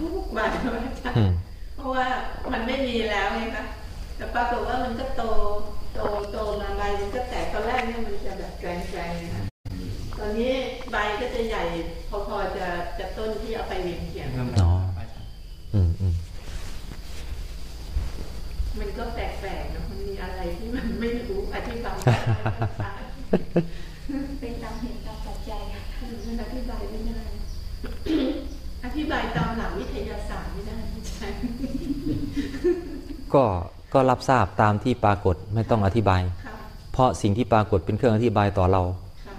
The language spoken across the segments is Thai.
ทุกวันเลยอาจารอืมย์เพราะว่ามันไม่มีแล้วไงคะแต่ปรากฏว่ามันก็โตโตโตมาใบมันก็แตกตอนแรกเนี่ยมันจะแบบแกลงๆนะคะตอนนี้ใบก็จะใหญ่พอๆจะจะต้นที่เอาไปเวียนเขียงอ๋ออืมอืมมันก็แปลกๆนะมันมีอะไรที่มันไม่รู้อธิบายไม่ได้เป็นตามเหตุตามปัจจัยมันอธิบายไม่ได้อ ธิบายตามหลักวิทยาศาสตร์ไม่ได้ใช่ก็ก็รับทราบตามที่ปรากฏไม่ต้องอธิบายค่ะเพราะสิ่งที่ปรากฏเป็นเครื่องอธิบายต่อเราค่ะ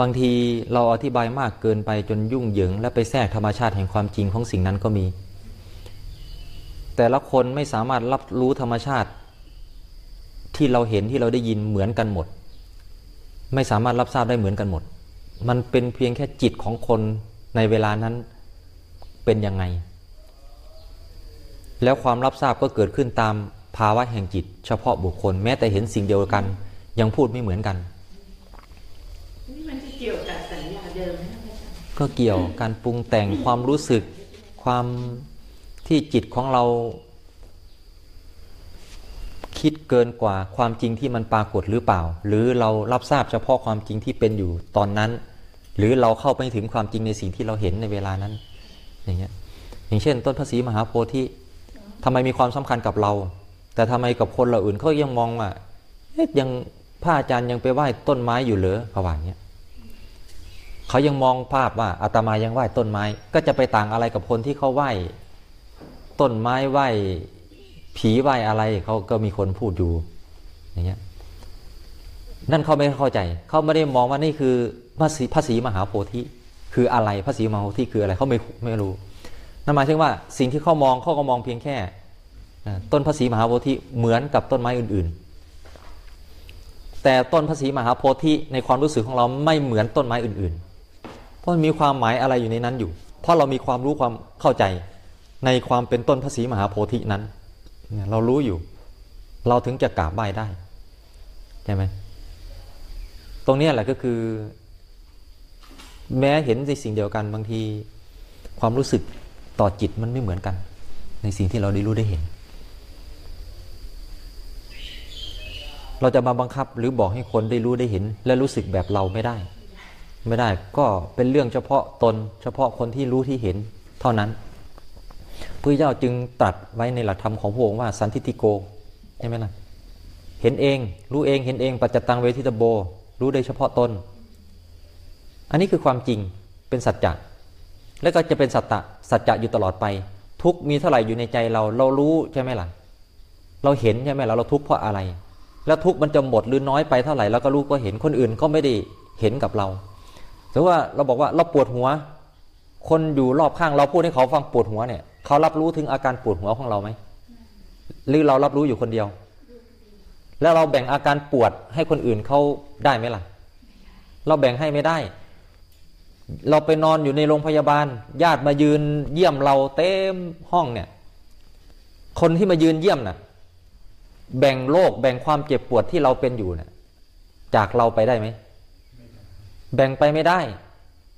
บางทีเราอธิบายมากเกินไปจนยุ่งเหยิง และไปแทรกธรรมชาติแห่งความจริงของสิ่งนั้นก็มี แต่ละคนไม่สามารถรับรู้ธรรมชาติ ที่เราเห็นที่เราได้ยินเหมือนกันหมด ไม่สามารถรับทราบได้เหมือนกันหมด มันเป็นเพียงแค่จิตของคนในเวลานั้น เป็นยังไง แล้วความรับทราบก็เกิดขึ้นตามภาวะแห่งจิต เฉพาะบุคคลแม้แต่เห็นสิ่งเดียวกัน ยังพูดไม่เหมือนกันนี่มันจะเกี่ยวกับสัญญาเดิมไหมคะอาจารย์ก็เกี่ยวการปรุงแต่งความรู้สึกความที่จิตของเรา คิดเกินกว่าความจริงที่มันปรากฏหรือเปล่า หรือเรารับทราบเฉพาะความจริงที่เป็นอยู่ตอนนั้น หรือเราเข้าไปถึงความจริงในสิ่งที่เราเห็นในเวลานั้น อย่างเงี้ยอย่างเช่น ต้นพระศรีมหาโพธิทำไมมีความสำคัญกับเรา แต่ทำไมกับคนเราอื่นเขายังมองว่าเอ๊ะยังพระอาจารย์ยังไปไหว้ต้นไม้อยู่เหรอเขาว่าเงี้ยเขายังมองภาพว่าอาตมายังไหว้ต้นไม้ ก็จะไปต่างอะไรกับคนที่เขาไหว้ต้นไม้ไหว้ผีไหว้อะไรเขาก็มีคนพูดอยู่อย่างเงี้ยนั่นเขาไม่เข้าใจ เขาไม่ได้มองว่านี่คือพระศรีพระศรีมหาโพธิ คืออะไรพระศรีมหาโพธิคืออะไรเขาไม่ไม่รู้นั่นหมายถึงว่าสิ่งที่เขามองเขาก็มองเพียงแค่ ต้นพระศรีมหาโพธิเหมือนกับต้นไม้อื่นๆ แต่ต้นพระศรีมหาโพธิในความรู้สึกของเราไม่เหมือนต้นไม้อื่นๆ เพราะมันมีความหมายอะไรอยู่ในนั้นอยู่ เพราะเรามีความรู้ความเข้าใจในความเป็นต้นพระศรีมหาโพธินั้นเรารู้อยู่ เราถึงจะกราบไหว้ได้ใช่ไหมตรงนี้แหละก็คือ แม้เห็นในสิ่งเดียวกันบางที ความรู้สึกต่อจิตมันไม่เหมือนกัน ในสิ่งที่เราได้รู้ได้เห็น เราจะมาบังคับหรือบอกให้คนได้รู้ได้เห็น และรู้สึกแบบเราไม่ได้ ไม่ได้ก็เป็นเรื่องเฉพาะตน เฉพาะคนที่รู้ที่เห็น เท่านั้นพระเจ้าจึงตรัสไว้ในหลักธรรมของพระองค์ว่าสันทิติโกใช่ไหมนะเห็นเอง รู้เองเห็นเองปัจจตังเวทิตโบ รู้ได้เฉพาะตน อันนี้คือความจริงเป็นสัจจะและก็จะเป็นสัจจะสัจจะอยู่ตลอดไป ทุกมีเท่าไหร่อยู่ในใจเราเรารู้ใช่ไหมล่ะ เราเห็นใช่ไหมล่ะเราทุกข์เพราะอะไร แล้วทุกข์มันจะหมดหรือน้อยไปเท่าไหร่เราก็รู้ก็เห็นคนอื่นก็ไม่ได้เห็นกับเราสมมติว่าเราบอกว่าเราปวดหัว คนอยู่รอบข้างเราพูดให้เขาฟังปวดหัวเนี่ยเขารับรู้ถึงอาการปวดหัวของเราไหมหรือเรารับรู้อยู่คนเดียว แล้วเราแบ่งอาการปวดให้คนอื่นเขาได้ไหมล่ะ เราแบ่งให้ไม่ได้ เราไปนอนอยู่ในโรงพยาบาล ญาติมายืนเยี่ยมเราเต็มห้องเนี่ย คนที่มายืนเยี่ยมน่ะ แบ่งโรคแบ่งความเจ็บปวดที่เราเป็นอยู่เนี่ยจากเราไปได้ไหม แบ่งไปไม่ได้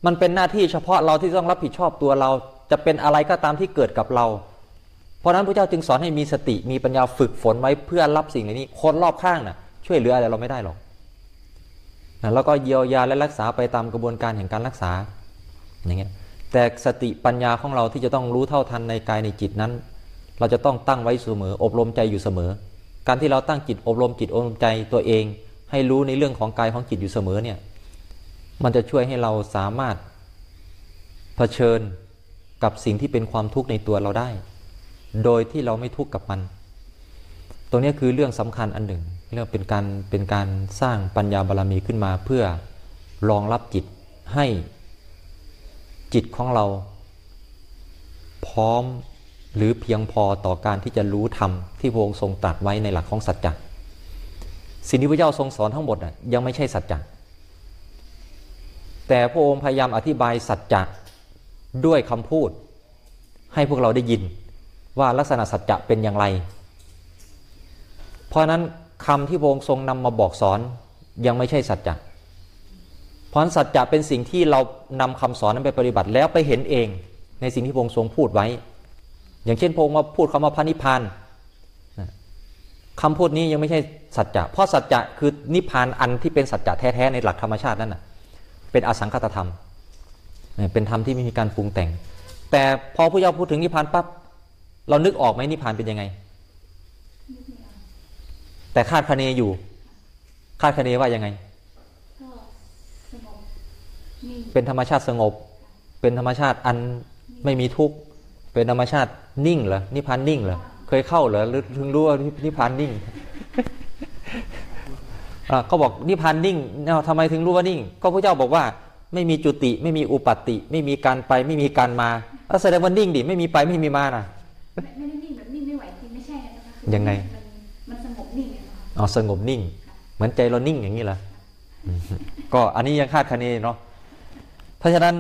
มันเป็นหน้าที่เฉพาะเราที่ต้องรับผิดชอบตัวเรา จะเป็นอะไรก็ตามที่เกิดกับเรา เพราะนั้นพระเจ้าจึงสอนให้มีสติมีปัญญาฝึกฝนไว้เพื่อรับสิ่งเหล่านี้ คนรอบข้างน่ะ ช่วยเหลืออะไรเราไม่ได้หรอก นะแล้วก็เยียวยาและรักษาไปตามกระบวนการแห่งการรักษาอย่างเงี้ยแต่สติปัญญาของเราที่จะต้องรู้เท่าทันในกายในจิตนั้น เราจะต้องตั้งไว้เสมอ อบรมใจอยู่เสมอ การที่เราตั้งจิตอบรมจิตอบรมใจตัวเอง ให้รู้ในเรื่องของกายของจิตอยู่เสมอเนี่ยมันจะช่วยให้เราสามารถเผชิญกับสิ่งที่เป็นความทุกข์ในตัวเราได้ โดยที่เราไม่ทุกข์กับมัน ตรงนี้คือเรื่องสำคัญอันหนึ่ง เรื่องเป็นการเป็นการสร้างปัญญาบารรมีขึ้นมาเพื่อรองรับจิตให้จิตของเรา พร้อมหรือเพียงพอต่อการที่จะรู้ธรรมที่พระองค์ทรงตรัสไว้ในหลักของสัจจะสิ่งที่พระเจ้าทรงสอนทั้งหมดน่ะยังไม่ใช่สัจจะแต่พระองค์พยายามอธิบายสัจจะด้วยคำพูด ให้พวกเราได้ยินว่าลักษณะสัจจะเป็นอย่างไร เพราะนั้น คำที่พระองค์ทรงนำมาบอกสอนยังไม่ใช่สัจจะเพราะสัจจะเป็นสิ่งที่เรานำคำสอนนั้นไปปฏิบัติแล้วไปเห็นเองในสิ่งที่พระองค์ทรงพูดไว้ อย่างเช่นพระองค์มาพูดคำว่าพระนิพพานนะคำพูดนี้ยังไม่ใช่สัจจะ เพราะสัจจะคือนิพพานอันที่เป็นสัจจะแท้ๆในหลักธรรมชาตินั่นนะเป็นอสังคตธรรม เป็นธรรมที่ไม่มีการปรุงแต่ง แต่พอพระเจ้าพูดถึงนิพพานปั๊บเรานึกออกไหมนิพพานเป็นยังไง แต่คาดคะเนอยู่ คาดคะเนว่ายังไงก็สงบนิ่งเป็นธรรมชาติสงบ เป็นธรรมชาติอันไม่มีทุกข์เป็นธรรมชาตินิ่งเหรอนิพพานนิ่งเหรอเคยเข้าเหรอหรือถึงรู้ว่านิพพานนิ่งอะเขาบอกนิพพานนิ่งเอ้าทำไมถึงรู้ว่านิ่ง ก็พระเจ้าบอกว่า ไม่มีจุติ ไม่มีอุปัตติไม่มีการไป ไม่มีการมาแล้วแสดงว่านิ่งดิไม่มีไปไม่มีมาน่ะไม่ไม่ได้นิ่งแบบนิ่งไม่ไหวจริงไม่ใช่นะคะคือยังไงมันมันสงบ นิ่งอะนะคะอ๋อสงบนิ่ง เหมือนใจเรานิ่งอย่างนี้เหรออืมก็อันนี้ยังคาดคะเนเนาะเพราะฉะนั้น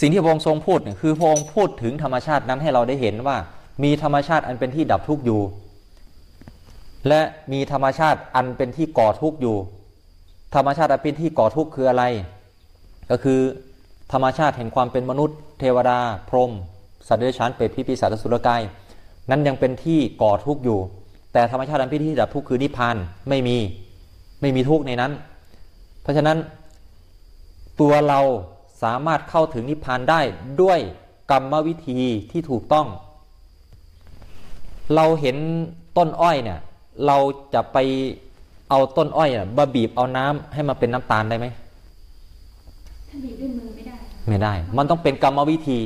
สิ่งที่พระองค์ทรงพูดเนี่ยคือพระองค์พูดถึงธรรมชาตินั้นให้เราได้เห็นว่า มีธรรมชาติอันเป็นที่ดับทุกข์อยู่ และมีธรรมชาติอันเป็นที่ก่อทุกข์อยู่ ธรรมชาติอันเป็นที่ก่อทุกข์คืออะไร ก็คือธรรมชาติแห่งความเป็นมนุษย์ เทวดา พรหมสัตว์เดรัจฉานเปรตพิปีศาจสุรกาย นั้นยังเป็นที่ก่อทุกข์อยู่ แต่ธรรมชาติอันเป็นที่ดับทุกข์คือนิพพานไม่มีไม่มีทุกข์ในนั้น เพราะฉะนั้นตัวเราสามารถเข้าถึงนิพพานได้ด้วยกรรมวิธีที่ถูกต้อง เราเห็นต้นอ้อยเนี่ย เราจะไปเอาต้นอ้อยน่ะมาบีบเอาน้ำให้มาเป็นน้ำตาลได้ไหมถ้าบีบด้วยมือไม่ได้ค่ะไม่ได้ มันต้องเป็นกรรมวิธี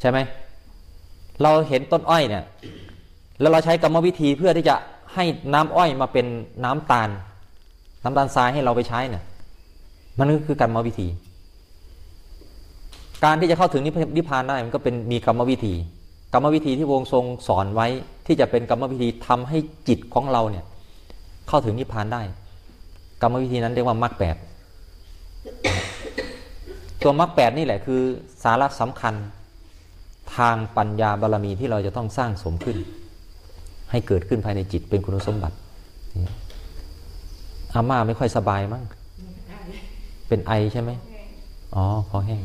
ใช่ไหม เราเห็นต้นอ้อยเนี่ย แล้วเราใช้กรรมวิธีเพื่อที่จะให้น้ำอ้อยมาเป็นน้ำตาล น้ำตาลทรายให้เราไปใช้เนี่ยมันก็คือกรรมวิธี การที่จะเข้าถึงนิพนิพพานได้มันก็เป็นมีกรรมวิธี กรรมวิธีที่พระองทรงสอนไว้ที่จะเป็นกรรมวิธีทำให้จิตของเราเนี่ย เข้าถึงนิพพานได้ กรรมวิธีนั้นเรียกว่ามรรคแปดตัวมรรคแปดนี่แหละคือสาระสำคัญทางปัญญาบารมีที่เราจะต้องสร้างสมขึ้น ให้เกิดขึ้นภายในจิตเป็นคุณสมบัตินี่อาม่าไม่ค่อยสบายมั้งเป็นไอใช่ไหมอ๋อคอแห้ง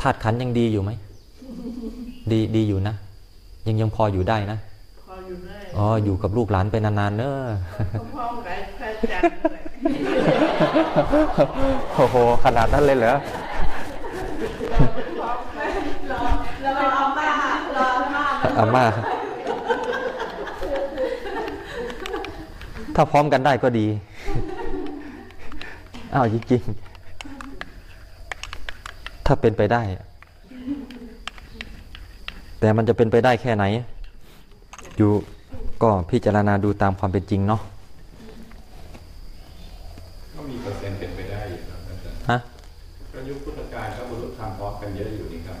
ธาตุขันธ์ยังดีอยู่ไหมดีดีอยู่นะ ยังยังพออยู่ได้นะพออยู่ได้อ๋ออยู่กับลูกหลานไปนานๆเนอะพ่อๆกับพระอาจารย์ด้วยโอ้โหขนาดนั้นเลยเหรอรอแล้วรออาม่ารออาม่าอาม่า ถ้าพร้อมกันได้ก็ดีอ้าวจริงๆ ถ้าเป็นไปได้ แต่มันจะเป็นไปได้แค่ไหน อยู่ก็พิจารณาดูตามความเป็นจริงเนาะก็มีเปอร์เซ็นต์เป็นไปได้อยู่ครับอาจารย์ฮะก็ยุคพุทธกาลก็บรรลุธรรมพร้อมกันเยอะอยู่นี่ครับ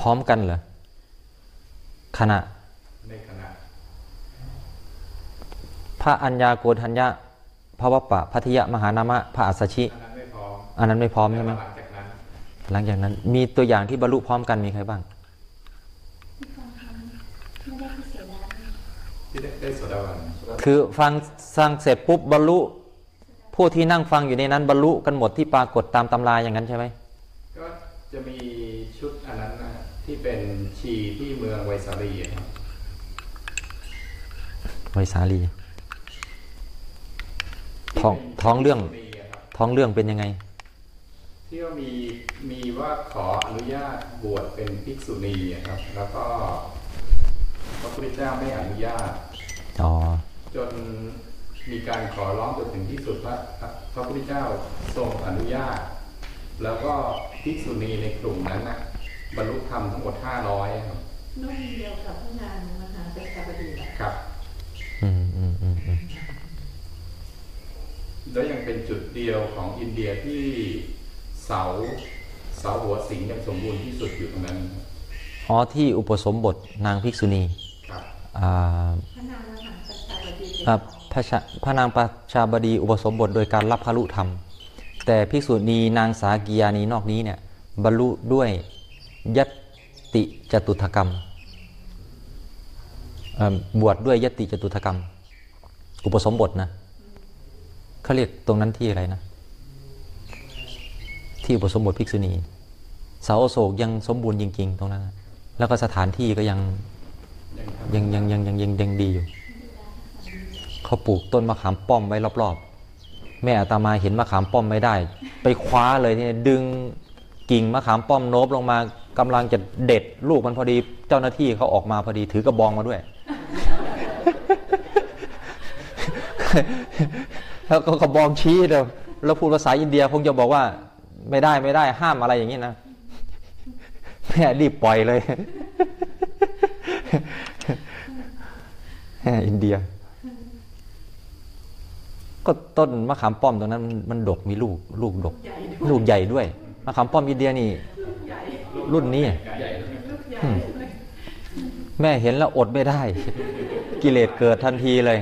พร้อมกันเหรอขณะ ในขณะ พ ระอัญญาโกณทัญญะพระวปปะพัทยมหานามะพระอัสสชิอันนั้นไม่พร้อมอันนั้นไม่พร้อมแต่ใช่ไหมว่าหลังจากนั้นหลังจากนั้น มีตัวอย่างที่บรรลุพร้อมกันมีใครบ้างที่ฟังธรรมไม่ได้พิเศษแล้วที่ได้ได้โสดาบันคือฟังสร้างเสร็จปุ๊บบรรลุผู้ที่นั่งฟังอยู่ในนั้นบรรลุกันหมดที่ปรากฏตามตำราอย่างนั้นใช่ไหมก็จะมีชุดอันนั้นนะที่เป็นชีที่เมืองไวสาลีอะครับไวสาลี ท้องท้องเรื่องที่เป็นภิกษุณีอะครับท้องเรื่องเป็นยังไง ที่ว่ามีมีว่าขออนุญาตบวชเป็นภิกษุณีอะครับ แล้วก็พระพุทธเจ้าไม่อนุญาตอ๋อจนมีการขอร้องจนถึงที่สุดพระพระพุทธเจ้าทรงอนุญาต แล้วก็ภิกษุณีในกลุ่มนั้นนะบรรลุธรรมทั้งหมด500ครับนุ่งเดียวกับพระนางมหาเศรษฐบดีอะครับ อืมอืมอืมอืม แล้วยังเป็นจุดเดียวของอินเดียที่เสาเสาหัวสิงยังสมบูรณ์ที่สุดอยู่ตรงนั้นอ๋อที่อุปสมบทนางภิกษุณีครับอ่าพระนางมหาเศรษฐบดีอ่าพระชาพระนางประชาบดีอุปสมบทโดยการรับพระลุธรรม แต่ภิกษุณีนางสากียานีนอกนี้เนี่ยบรรลุด้วยยติจตุถกรรมเอ่อบวชด้วยยติจตุถกรรม อุปสมบทนะ เขาเรียกตรงนั้นที่อะไรนะ ที่อุปสมบทภิกษุณี เสาอโศกยังสมบูรณ์จริง ๆ ตรงนั้น แล้วก็สถานที่ก็ยังยังยังยังยังยังยังดีอยู่ เขาปลูกต้นมะขามป้อมไว้รอบๆ แม่อาตมาเห็นมะขามป้อมไม่ได้ ไปคว้าเลยเนี่ยดึงกิ่งมะขามป้อมโนบลงมากำลังจะเด็ดลูกมันพอดี เจ้าหน้าที่เขาออกมาพอดีถือกระบองมาด้วย แล้วก็กระบองชี้เลยแล้วพูดภาษาอินเดียคงจะบอกว่า ไม่ได้ไม่ได้ห้ามอะไรอย่างนี้นะแม่รีบปล่อยเลยแม่อินเดีย ก็ต้นมะขามป้อมตรงนั้น มันมันดกมีลูก ลูกดกใหญ่ลูกใหญ่ด้วยมะขามป้อมอินเดียนี่ใหญ่รุ่นนี้ใหญ่เลยลูกใหญ่อืมแม่เห็นแล้วอดไม่ได้ กิเลสเกิดทันทีเลย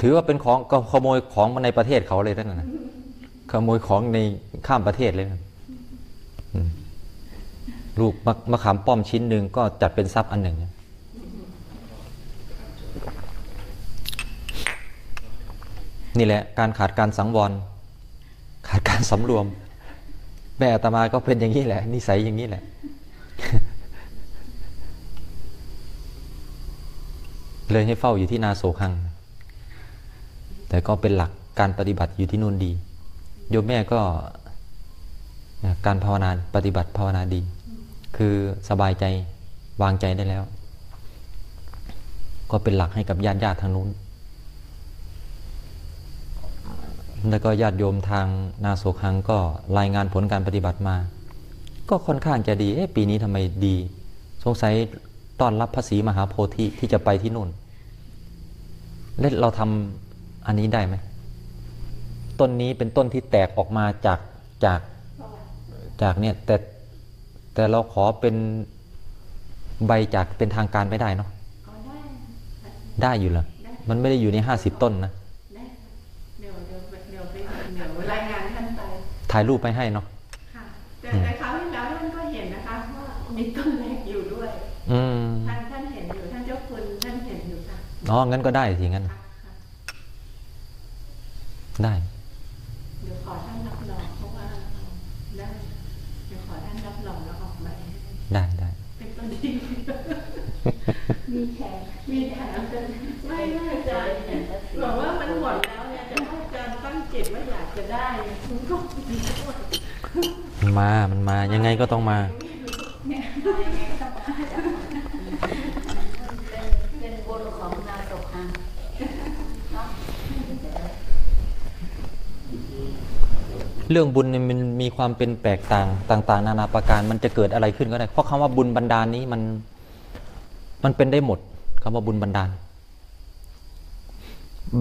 ถือว่าเป็นของก็ขโมยของมาในประเทศเขาเลยนั่นนะขโมยของในข้ามประเทศเลยนะลูกมะมะขามป้อมชิ้นหนึ่งก็จัดเป็นทรัพย์อันหนึ่ง นี่แหละ การขาดการสังวร ขาดการสำรวม แม่อาตมาก็เป็นอย่างนี้แหละ นิสัยอย่างนี้แหละ เลยให้เฝ้าอยู่ที่นาโศคัง แต่ก็เป็นหลักการปฏิบัติอยู่ที่นู่นดี โยมแม่ก็นะการภาวนาปฏิบัติภาวนาดี คือสบายใจวางใจได้แล้ว ก็เป็นหลักให้กับญาติญาติทางนู้น แล้วก็ญาติโยมทางนาโศคังก็รายงานผลการปฏิบัติมา ก็ค่อนข้างจะดี เอ๊ะปีนี้ทำไมดี สงสัยต้อนรับพระศรีมหาโพธิที่จะไปที่นู่นเล่นเราทำ อันนี้ได้ไหมต้นนี้เป็นต้นที่แตกออกมาจากจากจากเนี่ยแต่แต่เราขอเป็นใบจากเป็นทางการไม่ได้เนาะก็ได้ได้อยู่เหรอมันไม่ได้อยู่ในห้าสิบต้นนะได้เดี๋ยวเดี๋ยวเดี๋ยวไปเดี๋ยวรายงานท่านไปถ่ายรูปไปให้เนาะค่ะแต่แต่คราวที่แล้วท่านก็เห็นนะคะว่ามีต้นเล็กอยู่ด้วยอืมท่านท่านเห็นอยู่ท่านเจ้าคุณท่านเห็นอยู่ค่ะอ๋องั้นก็ได้สิงั้นค่ะค่ะ ได้เดี๋ยวขอท่านรับรองเพราะว่าได้เดี๋ยวขอท่านรับรองแล้วออกใบให้ได้ได้เป็นต้นที่มีแขกมีแถมเป็นไม่ไม่อาจารย์บอกว่ามันหมดแล้วเนี่ยแต่ถ้าอาจารย์ตั้งจิตว่าอยากจะได้มันก็มีด้วยมันมา มันมายังไงก็ต้องมา เป็นบุญของนาตกอัง เรื่องบุญเนี่ยมันมีความเป็นแปลกต่างต่าง ๆ นานาประการมันจะเกิดอะไรขึ้นก็ได้ เพราะคำว่าบุญบันดาลนี้มันมันเป็นได้หมดคำว่าบุญบันดาล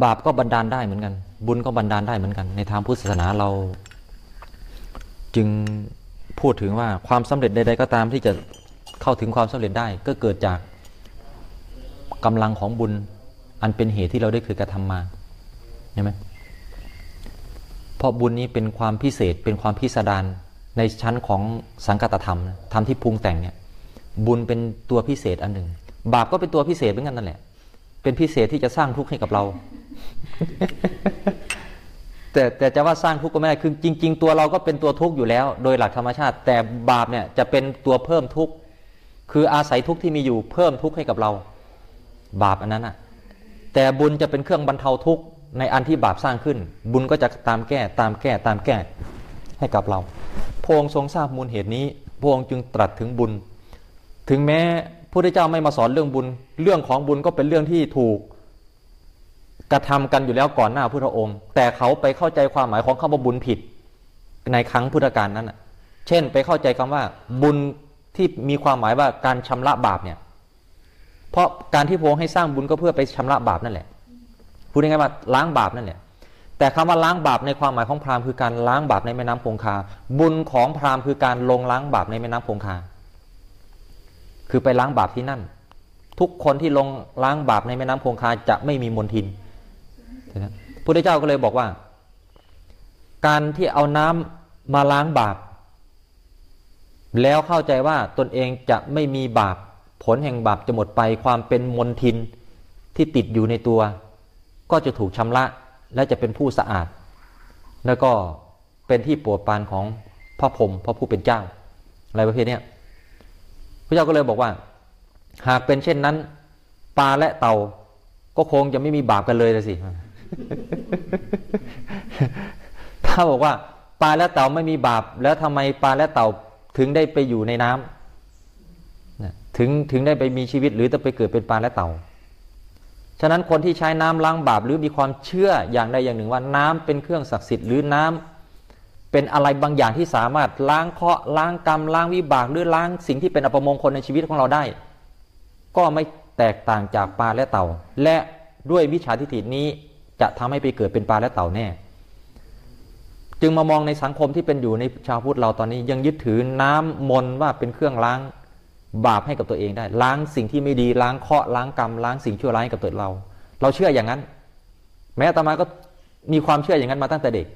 บาปก็บันดาลได้เหมือนกัน บุญก็บันดาลได้เหมือนกัน ในทางพุทธศาสนาเรา จึงพูดถึงว่าความสำเร็จใดๆก็ตามที่จะเข้าถึงความสำเร็จได้ ก็เกิดจากกำลังของบุญอันเป็นเหตุที่เราได้เคยกระทำมาใช่ไหม เพราะบุญนี้เป็นความพิเศษเป็นความพิสดารในชั้นของสังกัตธรรมธรรมที่ปรุงแต่งเนี่ยบุญเป็นตัวพิเศษอันหนึ่ง บาปก็เป็นตัวพิเศษเหมือนกันนั่นแหละ เป็นพิเศษที่จะสร้างทุกข์ให้กับเรา แต่แต่จะว่าสร้างทุกข์ก็ไม่ได้คือจริง ๆ ตัวเราก็เป็นตัวทุกข์อยู่แล้ว โดยหลักธรรมชาติ แต่บาปเนี่ยจะเป็นตัวเพิ่มทุกข์คืออาศัยทุกข์ที่มีอยู่เพิ่มทุกข์ให้กับเรา บาปอันนั้นอะ แต่บุญจะเป็นเครื่องบรรเทาทุกข์ ในอันที่บาปสร้างขึ้น บุญก็จะตามแก้ตามแก้ตามแก้ให้กับเราพระองค์ทรงทราบมูลเหตุนี้พระองค์จึงตรัสถึงบุญ ถึงแม้พระพุทธเจ้าไม่มาสอนเรื่องบุญ เรื่องของบุญก็เป็นเรื่องที่ถูกกระทำกันอยู่แล้วก่อนหน้าพระพุทธองค์ แต่เขาไปเข้าใจความหมายของคำว่าบุญผิด ในครั้งพุทธกาลนั้นะเช่นไปเข้าใจคำว่าบุญที่มีความหมายว่าการชำระบาปเนี่ย เพราะการที่พระองค์ให้สร้างบุญก็เพื่อไปชำระบาปนั่นแหละ พูดง่ายๆว่าล้างบาปนั่นแหละแต่คำว่าล้างบาปในความหมายของพราหมณ์คือการล้างบาปในแม่น้ำคงคา บุญของพราหมณ์คือการลงล้างบาปในแม่น้ำคงคา คือไปล้างบาปที่นั่น ทุกคนที่ลงล้างบาปในแม่น้ำคงคาจะไม่มีมลทินนะพุทธเจ้าก็เลยบอกว่า การที่เอาน้ำมาล้างบาป แล้วเข้าใจว่าตนเองจะไม่มีบาป ผลแห่งบาปจะหมดไปความเป็นมลทินที่ติดอยู่ในตัว ก็จะถูกชำระและจะเป็นผู้สะอาด แล้วก็เป็นที่โปรดปานของพระพรหมพระผู้เป็นเจ้า อะไรประเภทนี้พระเจ้าก็เลยบอกว่า หากเป็นเช่นนั้นปลาและเต่าก็คงจะไม่มีบาปกันเลยละสิ ถ้าบอกว่าปลาและเต่าไม่มีบาป แล้วทำไมปลาและเต่าถึงได้ไปอยู่ในน้ำถึงถึงได้ไปมีชีวิตหรือจะไปเกิดเป็นปลาและเต่า ฉะนั้นคนที่ใช้น้ำล้างบาปหรือมีความเชื่ออย่างใดอย่างหนึ่งว่าน้ำเป็นเครื่องศักดิ์สิทธิ์หรือน้ำเป็นอะไรบางอย่างที่สามารถล้างเคราะห์ล้างกรรมล้างวิบากหรือล้างสิ่งที่เป็นอัปมงคลในชีวิตของเราได้ ก็ไม่แตกต่างจากปลาและเต่า และด้วยวิชาทิฏฐินี้จะทำให้ไปเกิดเป็นปลาและเต่าแน่ จึงมามองในสังคมที่เป็นอยู่ในชาวพุทธเราตอนนี้ยังยึดถือน้ำมนว่าเป็นเครื่องล้าง บาปให้กับตัวเองได้ ล้างสิ่งที่ไม่ดีล้างเคราะห์ล้างกรรมล้างสิ่งชั่วร้ายให้กับตัวเรา เราเชื่ออย่างนั้น แม้อาตมาก็มีความเชื่ออย่างนั้นมาตั้งแต่เด็ก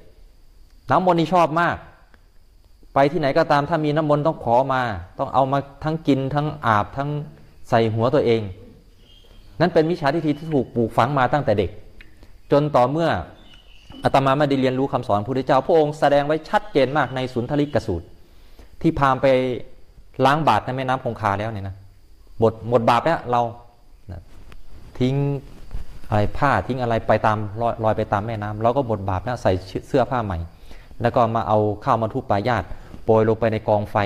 น้ำมนต์นี่ชอบมาก ไปที่ไหนก็ตามถ้ามีน้ำมนต์ต้องขอมา ต้องเอามาทั้งกินทั้งอาบทั้งใส่หัวตัวเอง นั่นเป็นวิชาทิฏฐิที่ถูกปลูกฝังมาตั้งแต่เด็ก จนต่อเมื่ออาตมาไม่ได้เรียนรู้คำสอนพระพุทธเจ้า พระองค์แสดงไว้ชัดเจนมากในสุนทริกสูตร ที่พามไป ล้างบาตรในแม่น้ำคงคาแล้วเนี่ยนะหมดหมดบาปแล้วเรานะทิ้งอะไรผ้าทิ้งอะไรไปตามลอยลอยไปตามแม่น้ำเราก็หมดบาปแล้วใส่เสื้อผ้าใหม่ แล้วก็มาเอาข้าวมาทุปายาตโปรยลงไปในกองไฟ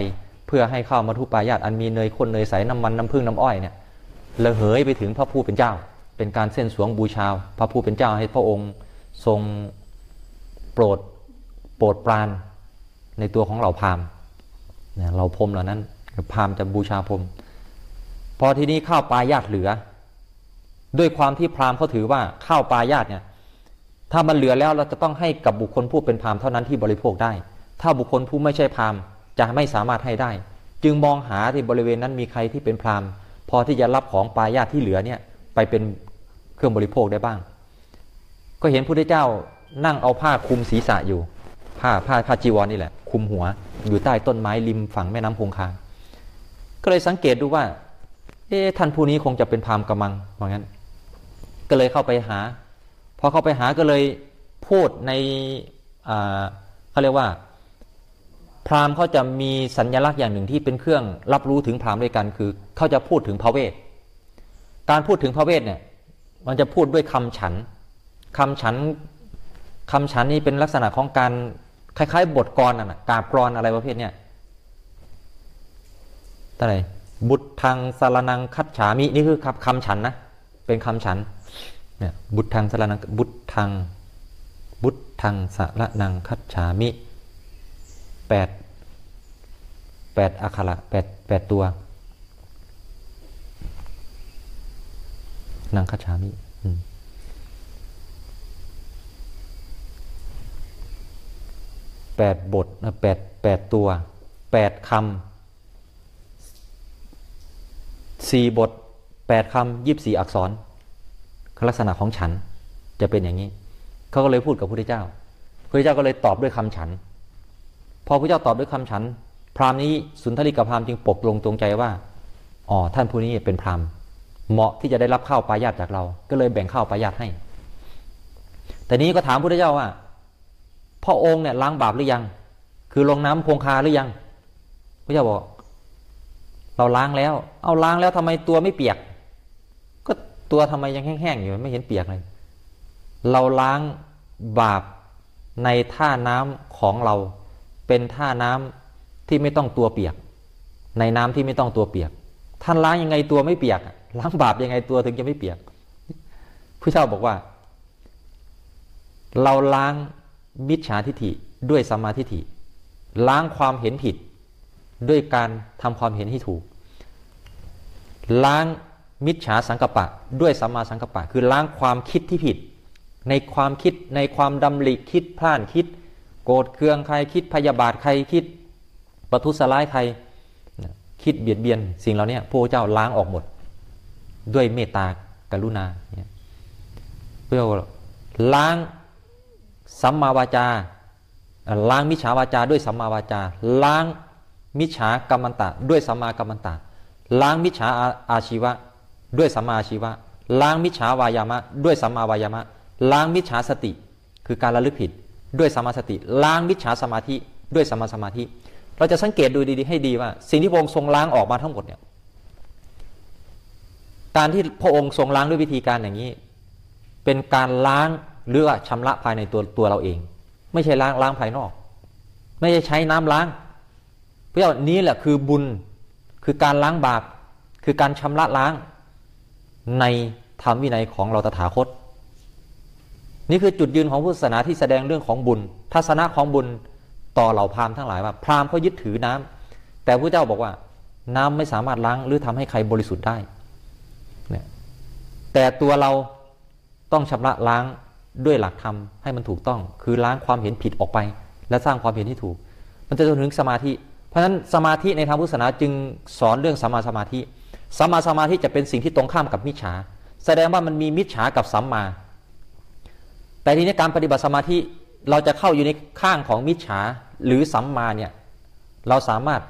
เพื่อให้ข้าวมาทุปายาตอันมีเนยข้นเนยใสน้ำมันน้ำผึ้งน้ำอ้อยเนี่ยระเหยไปถึงพระผู้เป็นเจ้า เป็นการเส้นสวงบูชาพระผู้เป็นเจ้าให้พระองค์ทรงโปรดโปรดปรานในตัวของเราพามเนี่ยเราพรมเหล่านั้น พราหมณ์จะบูชาพรมพอทีนี้ข้าวปลายาตเหลือ ด้วยความที่พราหมณ์เขาถือว่าข้าวปลายาตเนี่ย ถ้ามันเหลือแล้วเราจะต้องให้กับบุคคลผู้เป็นพราหมณ์เท่านั้นที่บริโภคได้ ถ้าบุคคลผู้ไม่ใช่พราหมณ์จะไม่สามารถให้ได้ จึงมองหาที่บริเวณนั้นมีใครที่เป็นพราหมณ์ พอที่จะรับของปลายาตที่เหลือเนี่ยไปเป็นเครื่องบริโภคได้บ้าง ก็เห็นพระเจ้านั่งเอาผ้าคลุมศีรษะอยู่ ผ้าผ้าผ้าจีวรนี่แหละคลุมหัวอยู่ใต้ต้นไม้ริมฝั่งแม่น้ำคงคา ก็เลยสังเกตดูว่า เอ๊ท่านผู้นี้คงจะเป็นพราหมณ์กำมังว่างั้นก็เลยเข้าไปหา พอเข้าไปหาก็เลยพูดในเขาเรียกว่า พราหมณ์เขาจะมีสัญลักษณ์อย่างหนึ่งที่เป็นเครื่องรับรู้ถึงพราหมณ์ด้วยกันคือเขาจะพูดถึงพระเวท การพูดถึงพระเวทเนี่ย มันจะพูดด้วยคำฉันคำฉันคำฉันนี่เป็นลักษณะของการคล้ายๆ บทกรน่ะกาบกรอนอะไรประเภทเนี้ย อะไรบุตรทางสารนังคัดฉามินี่คือคำคำฉันนะเป็นคำฉันเนี่ยบุตรทางสารนังบุตรทางบุตรทางสารนังคัดฉามิแปดแปดอักขระแปดแปดตัวนังคัดฉามิแปดบทแปดแปดตัวแปดคำ สี่บทแปดคำยี่บสี่อักษรลักษณะของฉันจะเป็นอย่างนี้ เขาก็เลยพูดกับพระพุทธเจ้าพระเจ้าก็เลยตอบด้วยคำฉัน พอพระเจ้าตอบด้วยคำฉัน พราหมณ์นี้สุนทรีกับพราหมณ์จึงปกลงตรงใจว่าอ๋อท่านผู้นี้เป็นพราหมณ์ เหมาะที่จะได้รับข้าวปลายาตจากเรา ก็เลยแบ่งข้าวปลายาตให้ แต่นี้ก็ถามพระพุทธเจ้าว่าพระองค์เนี่ยล้างบาปหรือยัง คือลงน้ำคงคาหรือยังพระเจ้าบอก เราล้างแล้ว เอาล้างแล้วทำไมตัวไม่เปียก ก็ตัวทำไมยังแห้งๆอยู่ไม่เห็นเปียกเลย เราล้างบาปในท่าน้ำของเรา เป็นท่าน้ำที่ไม่ต้องตัวเปียก ในน้ำที่ไม่ต้องตัวเปียก ท่านล้างยังไงตัวไม่เปียกล้างบาปยังไงตัวถึงจะไม่เปียกพระเจ้าบอกว่า เราล้างมิจฉาทิฏฐิด้วยสัมมาทิฏฐิล้างความเห็นผิด ด้วยการทำความเห็นให้ถูก ล้างมิจฉาสังกปะ ด้วยสัมมาสังกปะ คือล้างความคิดที่ผิด ในความคิดในความดำริคิดพลาดคิด โกรธเคืองใครคิดพยาบาทใครคิดประทุษร้ายใครคิดเบียดเบียนสิ่งเหล่านี้พระเจ้าล้างออกหมด ด้วยเมตตากรุณาเพื่อล้างสัมมาวาจา ล้างมิจฉาวาจาด้วยสัมมาวาจา ล้าง มิจฉากรรมันตะ ด้วยสัมมากัมมันตะ ล้างมิจฉาอาชีวะ ด้วยสัมมาอาชีวะ ล้างมิจฉาวายามะ ด้วยสัมมาวายามะ ล้างมิจฉาสติ คือการระลึกผิด ด้วยสัมมาสติ ล้างมิจฉาสมาธิ ด้วยสัมมาสมาธิ เราจะสังเกตดูดีๆให้ดีว่า สิ่งที่พระองค์ทรงล้างออกมาทั้งหมดเนี่ย การที่พระองค์ทรงล้างด้วยวิธีการอย่างนี้ เป็นการล้างหรือว่าชำระภายในตัวตัวเราเอง ไม่ใช่ล้างล้างภายนอก ไม่ใช่ใช้น้ำล้าง เพราะว่านี้แหละคือบุญคือการล้างบาป คือการชำระล้างในธรรมวินัยของเราตถาคต นี่คือจุดยืนของพุทธศาสนาที่แสดงเรื่องของบุญ ทัศนะของบุญต่อเหล่าพราหมณ์ทั้งหลายว่า พราหมณ์เขายึดถือน้ำแต่พระเจ้าบอกว่า น้ำไม่สามารถล้างหรือทำให้ใครบริสุทธิ์ได้เนี่ยแต่ตัวเราต้องชำระล้างด้วยหลักธรรมให้มันถูกต้อง คือล้างความเห็นผิดออกไป และสร้างความเห็นที่ถูก มันจะจนถึงสมาธิ ราะฉะนั้นสมาธิในทางพุทธศาสนาจึงสอนเรื่องสัมมาสมาธิสัมมาสมาธิจะเป็นสิ่งที่ตรงข้ามกับมิจฉา แสดงว่ามันมีมิจฉากับสัมมา แต่ทีนี้การปฏิบัติสมาธิเราจะเข้าอยู่ในข้างของมิจฉาหรือสัมมาเนี่ยเราสามารถ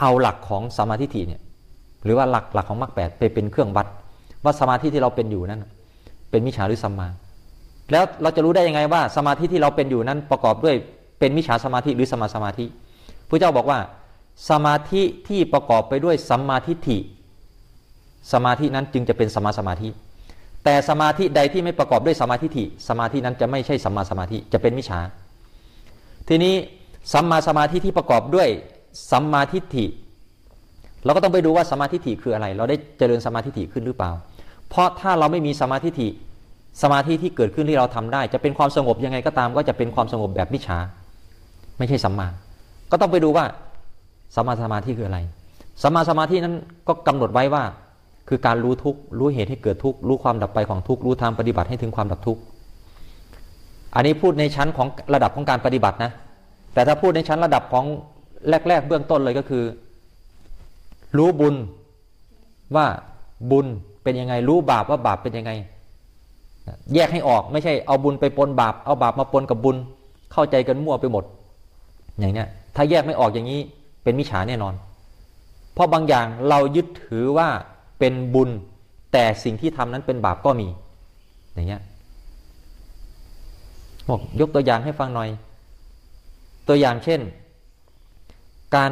เอาหลักของสมาธิฏฐิเนี่ยหรือว่าหลักหลักของมรรคแปดไปเป็นเครื่องวัด ว่าสมาธิที่เราเป็นอยู่นั้นเป็นมิจฉาหรือสัมมา แล้วเราจะรู้ได้ยังไงว่าสมาธิที่เราเป็นอยู่นั้นประกอบด้วยเป็นมิจฉาสมาธิหรือสมมาสมาธิ พระเจ้าบอกว่าสมาธิที่ประกอบไปด้วยสัมมาทิฏฐิ สมาธินั้นจึงจะเป็นสมมาสมาธิ แต่สมาธิใดที่ไม่ประกอบด้วยสมาธิฐิสมาธินั้นจะไม่ใช่สัมมาสมาธิจะเป็นมิจฉาทีนี้สัมมาสมาธิที่ประกอบด้วยสัมมาทิฏฐิ เราก็ต้องไปดูว่าสมาธิฐิคืออะไร เราได้เจริญสมาธิฐิขึ้นหรือเปล่า เพราะถ้าเราไม่มีสมาธิฐิสมาธิที่เกิดขึ้นที่เราทำได้ จะเป็นความสงบยังไงก็ตาม ก็จะเป็นความสงบแบบมิจฉาไม่ใช่สัมมา ก็ต้องไปดูว่าสัมมาสมาธิคืออะไรสัมมาสมาธินั้นก็กำหนดไว้ว่า คือการรู้ทุกรู้เหตุให้เกิดทุกข์รู้ความดับไปของทุกข์รู้ทางปฏิบัติให้ถึงความดับทุกข์อันนี้พูดในชั้นของระดับของการปฏิบัตินะ แต่ถ้าพูดในชั้นระดับของแรก ๆ เบื้องต้นเลยก็คือ รู้บุญว่าบุญเป็นยังไง รู้บาปว่าบาปเป็นยังไง แยกให้ออกไม่ใช่เอาบุญไปปนบาป เอาบาปมาปนกับบุญ เข้าใจกันมั่วไปหมด อย่างเนี้ย ถ้าแยกไม่ออกอย่างนี้เป็นมิจฉาแน่นอน เพราะบางอย่างเรายึดถือว่าเป็นบุญ แต่สิ่งที่ทำนั้นเป็นบาปก็มี อย่างเงี้ยบอกยกตัวอย่างให้ฟังหน่อย ตัวอย่างเช่น การ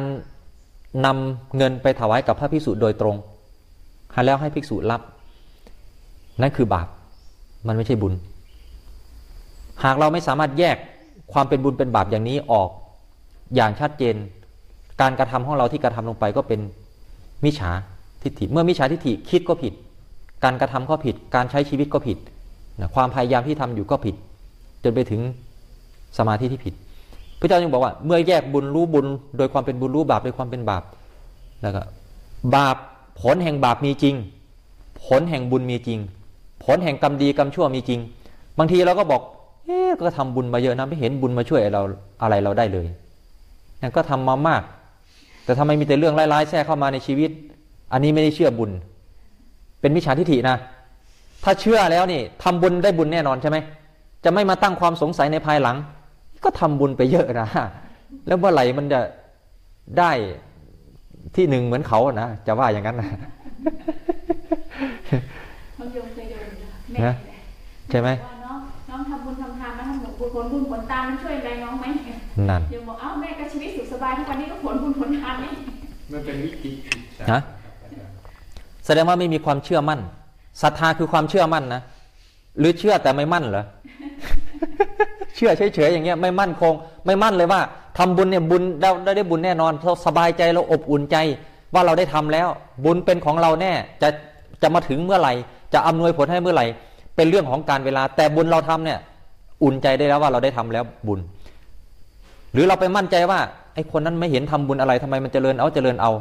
นำเงินไปถวายกับพระภิกษุโดยตรงแล้วให้ภิกษุรับ นั่นคือบาป มันไม่ใช่บุญ หากเราไม่สามารถแยกความเป็นบุญเป็นบาปอย่างนี้ออก อย่างชัดเจน การกระทำของเราที่กระทำลงไปก็เป็นมิจฉาทิฏฐิเมื่อมิจฉาทิฏฐิคิดก็ผิด การกระทำก็ผิด การใช้ชีวิตก็ผิดนะความพยายามที่ทำอยู่ก็ผิด จนไปถึงสมาธิที่ผิด พระเจ้ายังบอกว่า เมื่อแยกบุญรู้บุญ โดยความเป็นบุญรู้บาปโดยความเป็นบาปแล้วก็บาปผลแห่งบาปมีจริง ผลแห่งบุญมีจริง ผลแห่งกรรมดีกรรมชั่วมีจริง บางทีเราก็บอกเอ๊ก็ทำบุญมาเยอะนะไม่เห็นบุญมาช่วยเราอะไรเราได้เลย นั่นก็ทำมามาก แต่ทำไมมีแต่เรื่องร้ายๆแทรกเข้ามาในชีวิต อันนี้ไม่ได้เชื่อบุญ เป็นมิจฉาทิฏฐินะ ถ้าเชื่อแล้วนี่ทำบุญได้บุญแน่นอนใช่ไหมจะไม่มาตั้งความสงสัยในภายหลัง ก็ทำบุญไปเยอะนะแล้วเมื่อไหร่มันจะได้ที่หนึ่งเหมือนเขานะจะว่าอย่างนั้นนะบางโยมเคยโดนแม่นะใช่ไหมว่าน้องน้องทำบุญทำทานมาทำบุญผลบุญผลตามมันช่วยอะไรน้องไหมนั่นโยมบอกเอ้าแม่ก็ชีวิตสุขส บายทุกวันนี้ก็ผลบุญผลทานนี่มันเป็นวิธีผิดใช่ฮะแสดงว่าไม่มีความเชื่อมั่นศรัทธาคือความเชื่อมั่นนะหรือเชื่อแต่ไม่มั่นเหรอเชื่อเฉยๆอย่างเงี้ยไม่มั่นคง ไม่มั่นเลยว่าทำบุญเนี่ยบุญได้ได้ได้บุญแน่นอนเราสบายใจเราอบอุ่นใจ ว่าเราได้ทำแล้ว บุญเป็นของเราแน่จะจะมาถึงเมื่อไหร่ จะอำนวยผลให้เมื่อไหร่ เป็นเรื่องของการเวลา แต่บุญเราทำเนี่ย อุ่นใจได้แล้วว่าเราได้ทำแล้วบุญ หรือเราไปมั่นใจว่า ไอ้คนนั้นไม่เห็นทำบุญอะไรทำไมมันเจริญเอาเจริญเอา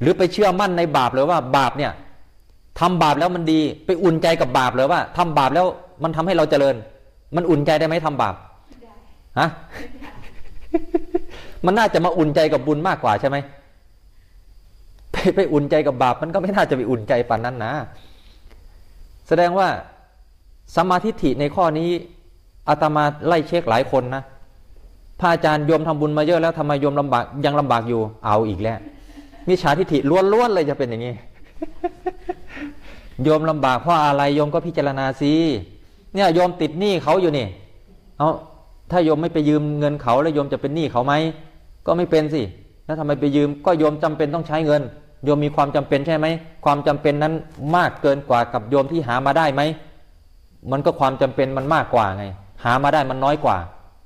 หรือไปเชื่อมั่นในบาปเลยว่าบาปเนี่ยทำบาปแล้วมันดี ไปอุ่นใจกับบาปเลยว่าทำบาปแล้วมันทำให้เราเจริญ มันอุ่นใจได้ไหมทำบาปฮะมันน่าจะมาอุ่นใจกับบุญมากกว่าใช่ไหมไปไปอุ่นใจกับบาป มันก็ไม่น่าจะไปอุ่นใจปานนั้นนะ แสดงว่าสมมาธิฐิในข้อนี้อาตมาไล่เช็คหลายคนนะ พระอาจารย์โยมทำบุญมาเยอะแล้วทำไมโยมลำบากยังลำบากอยู่เอาอีกแล้วมิจฉาทิฏฐิล้วนๆเลยจะเป็นอย่างนี้โยมลำบากเพราะอะไรโยมก็พิจารณาสิเนี่ยโยมติดหนี้เขาอยู่นี่เอาถ้าโยมไม่ไปยืมเงินเขาแล้วโยมจะเป็นหนี้เขาไหมก็ไม่เป็นสิแล้วทำไมไปยืมก็โยมจำเป็นต้องใช้เงิน โยมมีความจำเป็นใช่ไหมความจำเป็นนั้นมากเกินกว่ากับโยมที่หามาได้ไหมมันก็ความจำเป็นมันมากกว่าไง หามาได้มันน้อยกว่า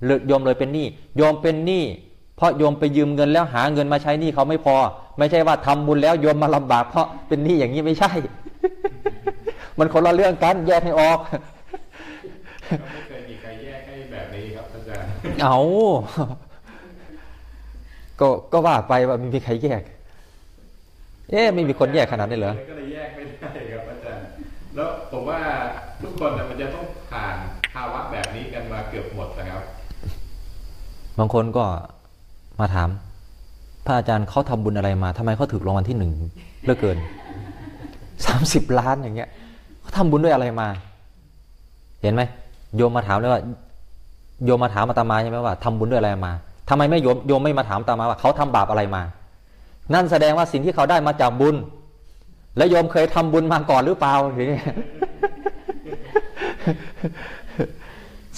เลยโยมเลยเป็นหนี้โยมเป็นหนี้เพราะโยมไปยืมเงินแล้วหาเงินมาใช้หนี้เขาไม่พอ ไม่ใช่ว่าทำบุญแล้วโยมมาลำบาก เพราะเป็นหนี้อย่างนี้ไม่ใช่ มันคนละเรื่องกันแยกให้ออกก็ไม่เคยมีใครแยกให้แบบนี้ครับอาจารย์เอาก็ก็ว่าไปว่าไม่มีใครแยก เอ๊ะไม่มีคนแยกขนาดนี้เหรอก็เลยแยกไม่ได้ครับอาจารย์แล้วผมว่าทุกคนน่ะมันจะต้องผ่านภาวะแบบนี้กันมาเกือบหมดนะครับ บางคนก็มาถาม พระอาจารย์เขาทำบุญอะไรมาทำไมเขาถูกรางวัลที่หนึ่งเลือเกินสามสิบล้านอย่างเงี้ยเขาทำบุญด้วยอะไรมา เห็นไหมโยมมาถามเลยว่า โยมมาถามอาตมาใช่ไหมว่าทำบุญด้วยอะไรมาทำไมไม่โยมโยมไม่มาถามอาตมาว่าเขาทำบาปอะไรมา นั่นแสดงว่าสิ่งที่เขาได้มาจากบุญ และโยมเคยทำบุญมาก่อนหรือเปล่าอย่างเงี้ย